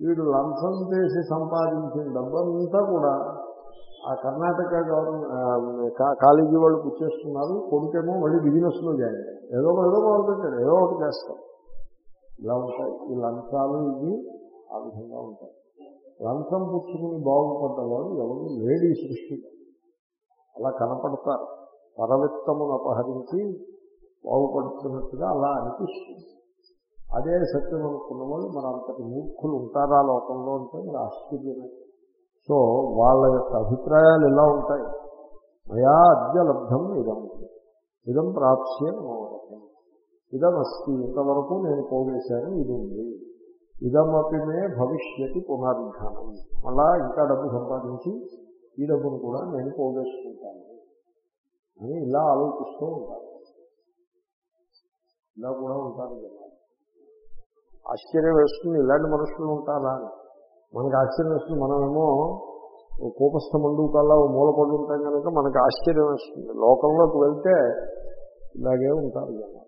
S1: వీడు లంచం చేసి సంపాదించిన డబ్బంతా కూడా ఆ కర్ణాటక గవర్నమెంట్ కాలేజీ వాళ్ళు పుచ్చేస్తున్నారు. కొడుకేమో మళ్ళీ బిజినెస్లో జాయిన్ అయ్యారు ఏదో ఏదో మొదలుపెట్టాడు ఏదో ఒకటి చేస్తారు ఇలా ఉంటాయి. ఈ లంచాలు ఇవి ఆ విధంగా ఉంటాయి. లంచం పుచ్చుకుని బాగుపడ్డవాడు ఎవరు? లేడీ సృష్టి. అలా కనపడతారు. పరవిత్తమును అపహరించి బాగుపడుతున్నట్టుగా అలా అనిపిస్తుంది. అదే సత్యం అనుకున్న వాళ్ళు మన అంతటి మూర్ఖులు ఉంటారా లోకంలో అంటే మరి ఆశ్చర్యమే. సో వాళ్ళ యొక్క అభిప్రాయాలు ఇలా ఉంటాయి. మయా అద్య లబ్ధం ఇదం. ఇదం ప్రాప్స్య నమోదం ఇదం అస్తి ఇంతవరకు నేను పోగేశాను ఇది ఉంది. ఇదమపి భవిష్యత్తు పునరుద్ధానం. మళ్ళా ఇంకా డబ్బు సంపాదించి ఈ డబ్బును కూడా నేను పోగేసుకుంటాను. అని ఇలా ఆలోచిస్తూ ఉంటాను ఇలా కూడా ఉంటారు జనాలు. ఆశ్చర్యం వేస్తుంది ఇలాంటి మనుషులు ఉంటారా మనకు ఆశ్చర్యం వేస్తుంది మనమేమో ఓ కోపస్థ మండుకల్లా ఓ మూలపడి ఉంటాం కనుక మనకు ఆశ్చర్యం వేస్తుంది. లోకంలోకి వెళ్తే ఇలాగే ఉంటారు జనాలు.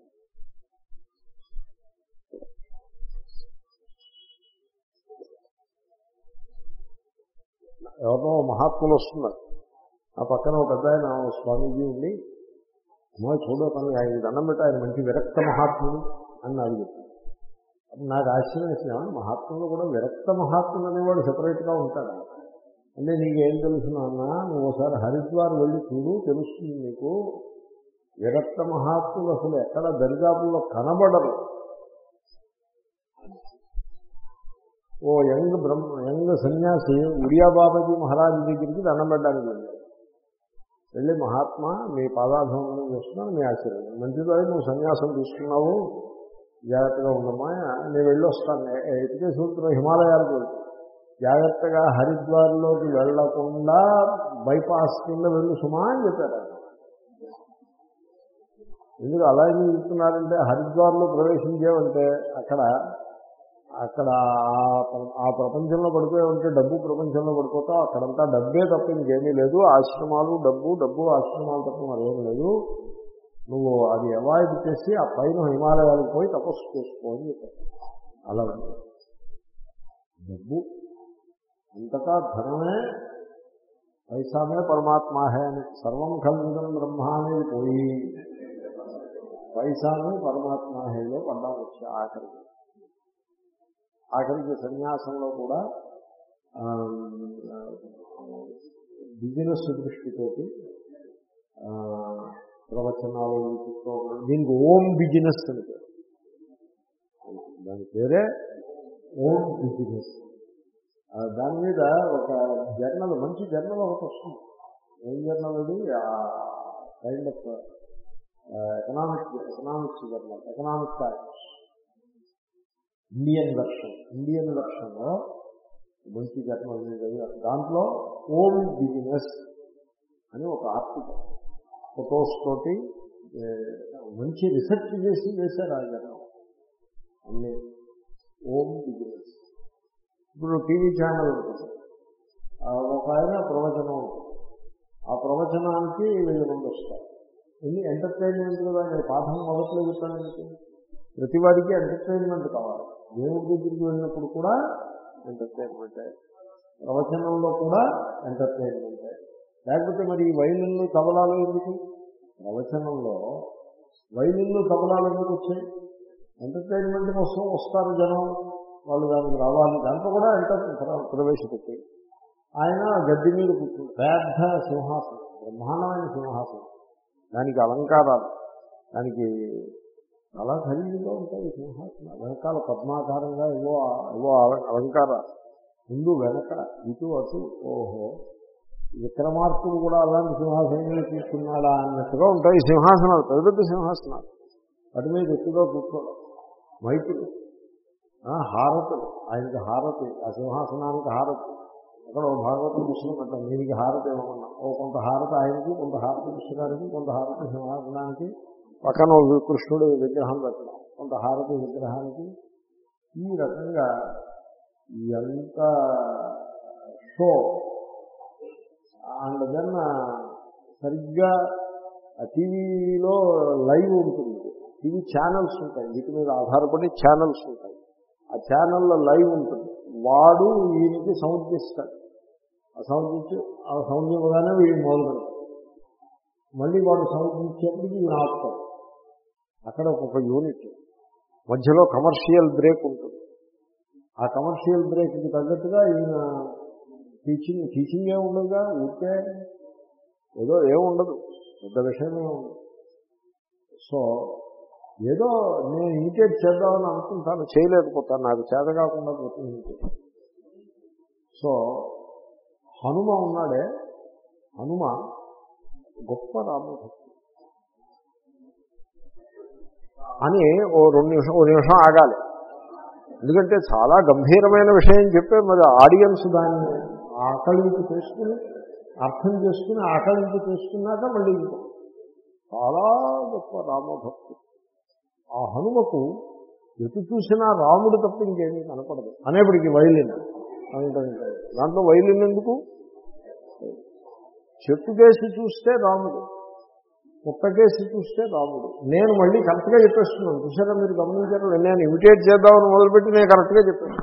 S1: ఎవరినో మహాత్ములు వస్తున్నారు. ఆ పక్కన ఒక పెద్ద ఆయన స్వామీజీ ఉండి అమ్మా చూడో కానీ ఆయన దండం పెట్టి ఆయన మంచి విరక్త మహాత్ముడు అని నాకు చెప్పారు నాకు ఆశ్చర్యం వేసిన మహాత్ములు కూడా విరక్త మహాత్ములు అనేవాడు సెపరేట్గా ఉంటాడు? అంటే నీకేం తెలుసు అన్నా నువ్వు ఒకసారి హరిద్వార్ వెళ్ళి చూడు తెలుస్తుంది నీకు. విరక్త మహాత్ములు అసలు ఎక్కడ దరిదాపుల్లో కనబడరు. ఓ యంగ్ బ్రహ్మ యంగ్ సన్యాసి ఉడియా బాబాజీ మహారాజు దగ్గరికి దండం పెట్టడానికి వెళ్ళాడు. వెళ్ళి మహాత్మా మీ పాదాభివందనం చేస్తున్నాను మీ ఆశీర్వాదం. మంచిదో నువ్వు సన్యాసం తీసుకున్నావు జాగ్రత్తగా ఉండమ్మా నేను వెళ్ళి వస్తాను ఇటుకే సూత్రం హిమాలయాలకు వెళ్తాను. జాగ్రత్తగా హరిద్వార్లోకి వెళ్ళకుండా బైపాస్ కింద వెళ్ళు సుమా అని చెప్పారు ఆయన. ఎందుకు అలాగే చెప్తున్నారంటే హరిద్వార్లో ప్రవేశించామంటే అక్కడ అక్కడ ఆ ఆ ప్రపంచంలో పడిపోయి ఉంటే డబ్బు ప్రపంచంలో పడిపోతావు అక్కడంతా డబ్బే తప్ప ఇంకేమీ లేదు. ఆశ్రమాలు డబ్బు డబ్బు ఆశ్రమాలు తప్ప మరేం లేదు. నువ్వు అది అవాయిడ్ చేసి ఆ పైన హిమాలయాలకు పోయి తపస్సు చేసుకో అని చెప్పారు. అలా డబ్బు అంతటా ధనమే పైసామే పరమాత్మ హే అని సర్వం కల్విదం బ్రహ్మ అనేది పోయి పైసామే పరమాత్మ హేలో పడ్డా వచ్చి ఆఖరికి. ఆఖరికి సన్యాసంలో కూడా బిజినెస్ దృష్టితోటి ప్రవచనాలు దీనికి ఓం బిజినెస్ అంటే దాని పేరే ఓం బిజినెస్. దాని మీద ఒక జర్నల్ మంచి జర్నల్ ఒకటి వస్తుంది. ఏం జర్నల్ అది? Kind of economics economics journal Economic Times Indian version Indian version మంచి జర్నల్ దాంట్లో ఓం బిజినెస్ అని ఒక ఆర్టికల్ ఫొటోస్ తోటి మంచి రీసెర్చ్ చేసి వేశారు ఆ జనం. అన్ని ఓం బిజినెస్. ఇప్పుడు టీవీ ఛానల్ ఉంటుంది. ఒక ఆయన ప్రవచనం ఉంటుంది. ఆ ప్రవచనానికి వీళ్ళు ముందు వస్తారు. ఎన్ని ఎంటర్టైన్మెంట్ కదా నేను పాఠం మొదట్లో చెప్పాను ప్రతివాడికి ఎంటర్టైన్మెంట్ కావాలి. దేవుడి దగ్గరికి వెళ్ళినప్పుడు కూడా ఎంటర్టైన్మెంటే ప్రవచనంలో కూడా ఎంటర్టైన్మెంటే లేకపోతే మరి వైలిన్లు తబలాలు ఎందుకు? ప్రవచనంలో వైలిన్లు తబలాలు ఎందుకు వచ్చాయి? ఎంటర్టైన్మెంట్ కోసం వస్తారు జనం. వాళ్ళు దానికి రావాలి. దాంట్లో కూడా ఎంటర్ ప్రవేశపెట్టి ఆయన గడ్డి మీద కూర్చుంది పెద్ద సింహాసనం. బ్రహ్మాండమైన సింహాసనం. దానికి అలంకారాలు. దానికి చాలా ఖరీదుగా ఉంటాయి సింహాసనం వెనకాల పద్మాకారంగా ఏవో ఏవో అలంకార ముందు వెనక ఇటు అటు ఓహో విక్రమార్కుడు కూడా అలాంటి సింహాసనం మీద కూర్చున్నాడా అన్నట్టుగా ఉంటాయి సింహాసనాలు పెద్ద పెద్ద సింహాసనాలు. వాటి మీద ఎక్కువగా కూర్చోవడం. మైకులు ఆ, హారతులు ఆయనకి హారతి ఆ సింహాసనానికి హారతి. అక్కడ ఓ భాగవతం పుస్తకం దీనికి హారతి ఏమన్నా ఓ కొంత హారతి ఆయనకి కొంత హారతి పుస్తకానికి కొంత హారతి సింహాసనానికి పక్కన కృష్ణుడు విగ్రహం పెట్టడం. కొంత హారతి విగ్రహానికి ఈ రకంగా ఎంత షో. అండ్ దెన్ సరిగ్గా టీవీలో లైవ్ ఉంటుంది. టీవీ ఛానల్స్ ఉంటాయి. వీటి మీద ఆధారపడి ఛానల్స్ ఉంటాయి. ఆ ఛానల్లో లైవ్ ఉంటుంది. వాడు ఈయనకి సౌండ్ ఆ సౌండ్ ఆ సౌండ్ వీడిని మొదలు పెడతాడు. మళ్ళీ వాడు సౌండ్ ఈయన ఆపుతాడు. అక్కడ ఒక్కొక్క యూనిట్ మధ్యలో కమర్షియల్ బ్రేక్ ఉంటుంది. ఆ కమర్షియల్ బ్రేక్కి తగ్గట్టుగా ఈయన టీచింగ్ టీచింగ్ ఏముండదుగా ఊరికే ఏదో ఏముండదు పెద్ద విషయమే ఉండదు. సో ఏదో నేను ఇమిటేట్ చేద్దామని అనుకుంటాను చేయలేకపోతాను నాకు చేత కాకుండా పోతుంది. సో హనుమ ఉన్నాడే. హనుమ గొప్ప రామభక్తి అని ఓ రెండు నిమిషం ఓ నిమిషం ఆగాలి. ఎందుకంటే చాలా గంభీరమైన విషయం చెప్పే మరి ఆడియన్స్ దాన్ని ఆకలింపు చేసుకుని అర్థం చేసుకుని ఆకలింపు చేసుకున్నాక మళ్ళీ ఇంకో. చాలా గొప్ప రామభక్తి. ఆ హనుమకు ఎటు చూసినా రాముడు తప్ప ఇంకేమీ కనపడదు. అనేప్పటికీ వైలిన్. అంటే దాంట్లో వైలిన్ ఎందుకు? చెట్టు చూస్తే రాముడు. కుక్క చూస్తే రాముడు. నేను మళ్ళీ కరెక్ట్గా చెప్పేస్తున్నాను. చూసారా మీరు గమనించారు? నేను ఇమిటేట్ చేద్దామని మొదలుపెట్టి నేను కరెక్ట్గా చెప్పాను.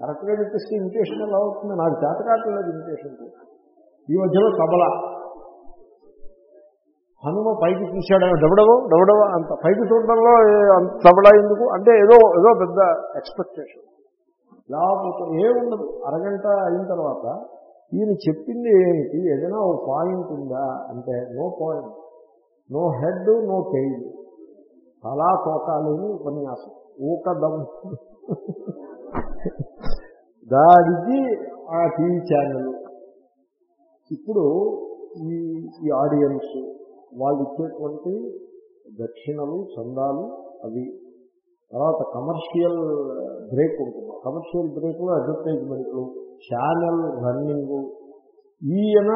S1: కరెక్ట్గా చెప్పేసి ఇమిటేషన్ ఎలా అవుతుంది? నాకు చేత కావట్లేదు ఇమిటేషన్. ఈ మధ్యలో తబల. హనుమ పైకి చూశాడు. డబడవో డబడవో అంత పైకి చూడడంలో అంత తబలా ఎందుకు? అంటే ఏదో ఏదో పెద్ద ఎక్స్పెక్టేషన్ లేకపోతే ఏముండదు. అరగంట అయిన తర్వాత ఈయన చెప్పింది ఏమిటి ఏదైనా ఓ పాయింట్ ఉందా? అంటే no point no head no tail చాలా తోకాలేని ఉపన్యాసం. ఊకదం. దానికి ఆ టీవీ ఛానల్ ఇప్పుడు ఈ ఈ ఆడియన్స్ వాళ్ళు ఇచ్చేటువంటి దక్షిణలు చందాలు అవి. తర్వాత కమర్షియల్ బ్రేక్ ఉంటుంది. కమర్షియల్ బ్రేక్లో అడ్వర్టైజ్మెంట్లు ఛానల్ రన్నింగ్. ఈయన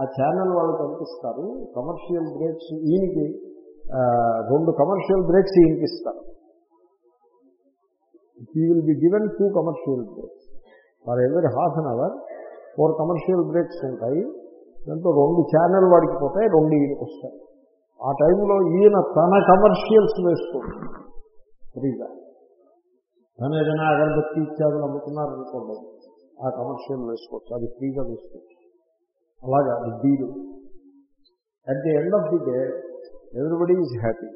S1: ఆ ఛానల్ వాళ్ళు పంపిస్తారు. కమర్షియల్ బ్రేక్స్ ఈయనకి రెండు కమర్షియల్ బ్రేక్స్ ఈయనకి ఇస్తారు. He will be given two commercial breaks for every half an hour four commercial breaks ఉంటాయి. దాంట్లో రెండు ఛానల్ వాడికి పోతాయి రెండు ఈయనకి వస్తాయి. ఆ టైంలో ఈయన తన కమర్షియల్స్ వేసుకోండి ఫ్రీగా తను ఏదైనా అగరబత్తి ఇచ్చాదని అమ్ముతున్నారనుకోండి ఆ కమర్షియల్ వేసుకోవచ్చు అది ఫ్రీగా వేసుకోవచ్చు. అలాగా అది deal. At the end of the day everybody is happy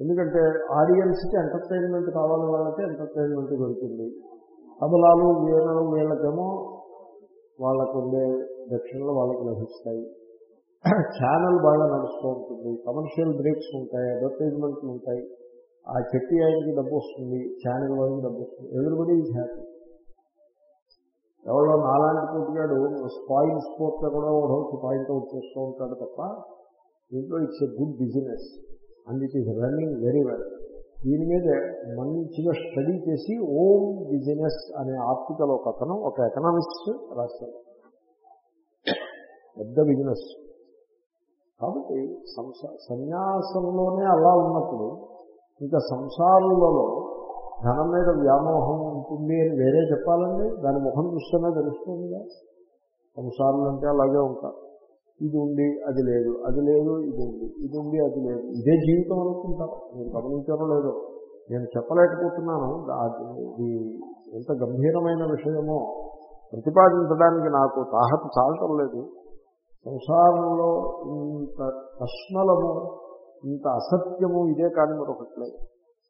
S1: ఎందుకంటే ఆడియన్స్కి ఎంటర్టైన్మెంట్ కావాలి వాళ్ళకి ఎంటర్టైన్మెంట్ దొరుకుతుంది. తబలాలు వీణలు వీళ్ళకేమో వాళ్ళకు ఉండే దక్షిణలు వాళ్ళకి లభిస్తాయి. ఛానల్ బాగా నడుస్తూ ఉంటుంది. కమర్షియల్ బ్రేక్స్ ఉంటాయి అడ్వర్టైజ్మెంట్లు ఉంటాయి. ఆ చెట్టి ఆయనకి డబ్బు వస్తుంది ఛానల్ వాళ్ళకి డబ్బు వస్తుంది. ఎవ్రీబడి ఈజ్ హ్యాపీ ఎవరో నాలాంటి పూటిగాడు స్పాయిల్ స్పోర్ట్ కూడా ఒకటి పాయింట్ అవుట్ చేస్తూ ఉంటాడు తప్ప దీంట్లో it's a good business and it is running very well దీని మీద మంచిగా స్టడీ చేసి ఓమ్ బిజినెస్ అనే ఆర్టికల్ ఒక అతను ఒక ఎకనామిక్స్ రాశాడు. పెద్ద బిజినెస్ కాబట్టి సంసా సన్యాసంలోనే అలా ఉన్నప్పుడు ఇంకా సంసారులలో ధనం మీద వ్యామోహం ఉంటుంది అని వేరే చెప్పాలండి. దాని ముఖం చూస్తేనే తెలుస్తుందిగా. సంసారం అంటే అలాగే ఉంటారు ఇది ఉంది అది లేదు. అది లేదు ఇది ఉంది. ఇది ఉంది అది లేదు. ఇదే జీవితం అనుకుంటారు మీరు గమనించారో లేదో. నేను చెప్పలేకపోతున్నాను. అది ఇది ఎంత గంభీరమైన విషయమో ప్రతిపాదించడానికి నాకు తాహత చాలటం లేదు. సంసారంలో ఇంత కష్మలము ఇంత అసత్యము ఇదే కానీ మరొకట్లేదు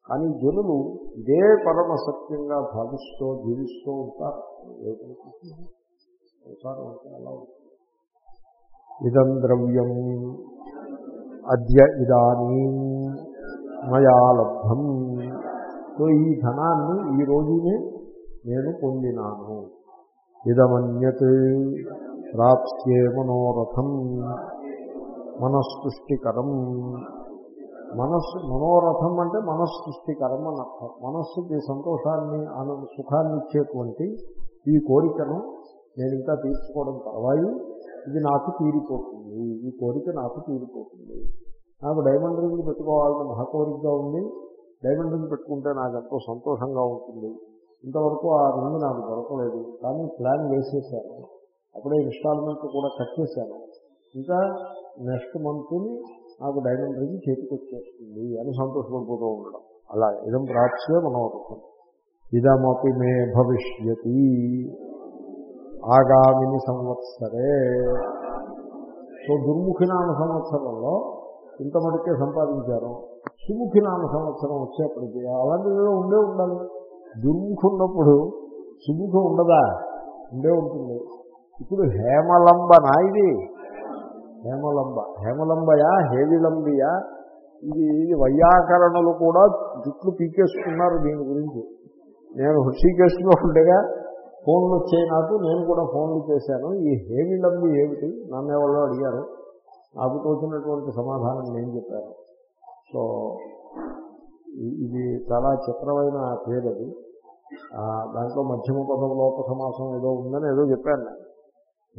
S1: కానీ జనులు ఇదే పరమ సత్యంగా భావిస్తూ జీవిస్తూ ఉంటారు. సంసారం అంటే అలా ఉంటుంది ఇదం ద్రవ్యం అద్య ఇదానీ మయా లబ్ధం. సో ఈ ధనాన్ని ఈ రోజునే నేను పొందినాను. ఇదమన్యత్ ప్రాప్స్యే మనోరథం మనస్సృష్టికరం. మనస్సు మనోరథం అంటే మనస్సృష్టికరం అని అర్థం. మనస్సుకి సంతోషాన్ని ఆనంద సుఖాన్ని ఇచ్చేటువంటి ఈ కోరికను నేను ఇంకా తీర్చుకోవడం పర్వాయి ఇది నాకు తీరిపోతుంది. ఈ కోరిక నాకు తీరిపోతుంది. నాకు డైమండ్ రింగ్ పెట్టుకోవాలని మహాకోరికగా ఉంది. డైమండ్ రింగ్ పెట్టుకుంటే నాకు ఎంతో సంతోషంగా ఉంటుంది. ఇంతవరకు ఆ రింగ్ నాకు దొరకలేదు. కానీ ప్లాన్ వేసేసాను. అప్పుడే ఇన్స్టాల్మెంట్ కూడా కట్ చేశాను ఇంకా నెక్స్ట్ మంత్ని నాకు డైమండ్ రింగ్ చేతికి వచ్చేస్తుంది అని సంతోషపడిపోతూ ఉండడం. అలా ఇదం ప్రాప్స్యే మనోరథం. ఇదమపి మే భవిష్యతి. ఆగామిని సంవత్సరే. సో దుర్ముఖినామ సంవత్సరంలో ఇంత మటుకే సంపాదించారు. సుముఖి నామ సంవత్సరం వచ్చేప్పటికి అలాంటిదో ఉండే ఉండాలి. దుర్ముఖి ఉన్నప్పుడు సుముఖి ఉండదా? ఉండే ఉంటుంది. ఇప్పుడు హేమలంబనా ఇది? హేమలంబ. హేమలంబయా హేవిలంబియా? ఇది ఇది వైయాకరణలు కూడా జుట్లు పీకేసుకున్నారు దీని గురించి. నేను హృషికేశ్లో ఉండగా ఫోన్లు వచ్చాయి నాకు నేను కూడా ఫోన్లు చేశాను. ఈ హేవిలంబి ఏమిటి? నన్ను ఎవరో అడిగారు. నాకు తోచినటువంటి సమాధానం నేను చెప్పాను. సో ఇది చాలా చిత్రమైన పేరు అది. దాంట్లో మధ్యమ పదం లోప సమాసం ఏదో ఉందని ఏదో చెప్పాను నేను.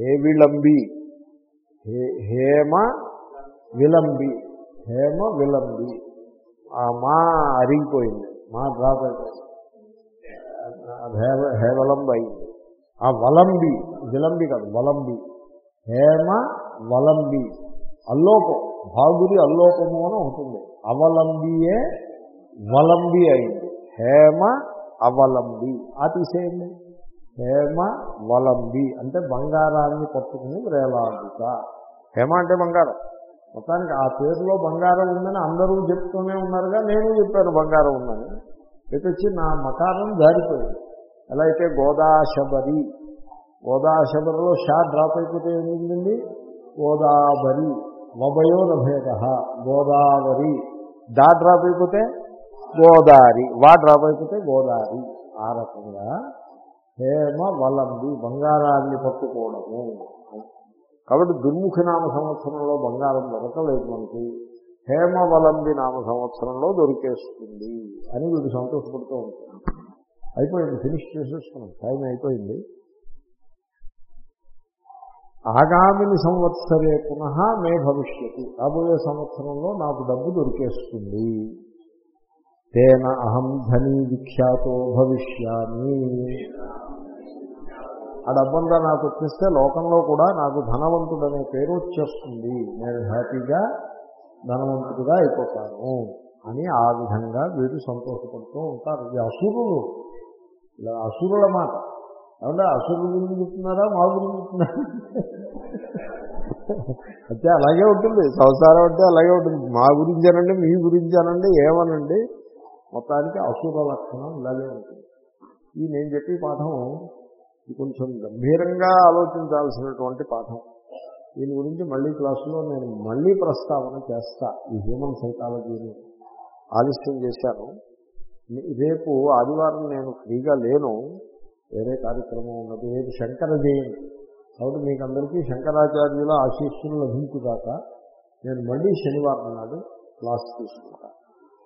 S1: హేవిలంబి. హే హేమ విలంబి. హేమ విలంబి. మా అరిగిపోయింది. మా డ్రాప్ అయిపోయింది. హేవలంబి అయింది. ఆ వలంబి విలంబి కాదు వలంబి. హేమ వలంబి. అల్లోపం భాగురి అల్లోపము అని ఉంటుంది అవలంబియే వలంబి అయింది. హేమ అవలంబి. ఆ తీసేయండి. హేమ వలంబి అంటే బంగారాన్ని పట్టుకుని వేలాడుట. హేమ అంటే బంగారం. మొత్తానికి ఆ పేరులో బంగారం ఉందని అందరూ చెప్తూనే ఉన్నారుగా నేను చెప్పాను బంగారం ఉందని. అయితే నా మకారం జారిపోయింది. ఎలా అయితే గోదాశబరి గోదాశబరిలో షా డ్రాప్ అయిపోతే ఏమిందండి? గోదావరి వభయోరభేద గోదావరి. దా డ్రాప్ అయిపోతే గోదారి వా డ్రాప్ అయిపోతే గోదారి. ఆ రకంగా హేమ వలంబి బంగారాన్ని పట్టుకోవడము. కాబట్టి దుర్ముఖి నామ సంవత్సరంలో బంగారం దొరకలేదు మనకి. హేమవలంబి నామ సంవత్సరంలో దొరికేస్తుంది అని వీడు సంతోషపడుతూ ఉంటాడు. అయిపోయింది ఫినిష్ చేసేసుకున్నాం. టైం అయిపోయింది. ఆగామిని సంవత్సరే పునః మే భవిష్యత్తు రాబోయే సంవత్సరంలో నాకు డబ్బు దొరికేస్తుంది. తేన అహం ధనీ విఖ్యాతో భవిష్యామి ఆ డబ్బంతా నాకు వచ్చేస్తే లోకంలో కూడా నాకు ధనవంతుడనే పేరు వచ్చేస్తుంది. నేను హ్యాపీగా ధనవంతుడిగా అయిపోతాను అని ఆ విధంగా వీరు సంతోషపడుతూ ఉంటారు. ఇది అసురులు. ఇలా అసురుల మాట. ఏమంటే అసురుల గురించి చెప్తున్నారా? మా గురించి చెప్తున్నారా? అయితే అలాగే ఉంటుంది. సంసారం అంటే అలాగే ఉంటుంది. మా గురించి అనండి మీ గురించి అనండి ఏమనండి? మొత్తానికి అసుర లక్షణం ఇలాగే ఉంటుంది. ఈ నేను చెప్పే పాఠం ఇది కొంచెం గంభీరంగా ఆలోచించాల్సినటువంటి పాఠం. దీని గురించి మళ్ళీ క్లాసులో నేను మళ్ళీ ప్రస్తావన చేస్తా. ఈ హ్యూమన్ సైకాలజీని ఆలస్యం చేశాను. రేపు ఆదివారం నేను ఫ్రీగా లేను. వేరే కార్యక్రమం ఉన్నది. రేపు శంకర జయంతి. కాబట్టి మీకు అందరికీ శంకరాచార్యుల ఆశీస్సులు లభించుగాక నేను మళ్ళీ శనివారం నాడు క్లాస్ తీసుకుంటాను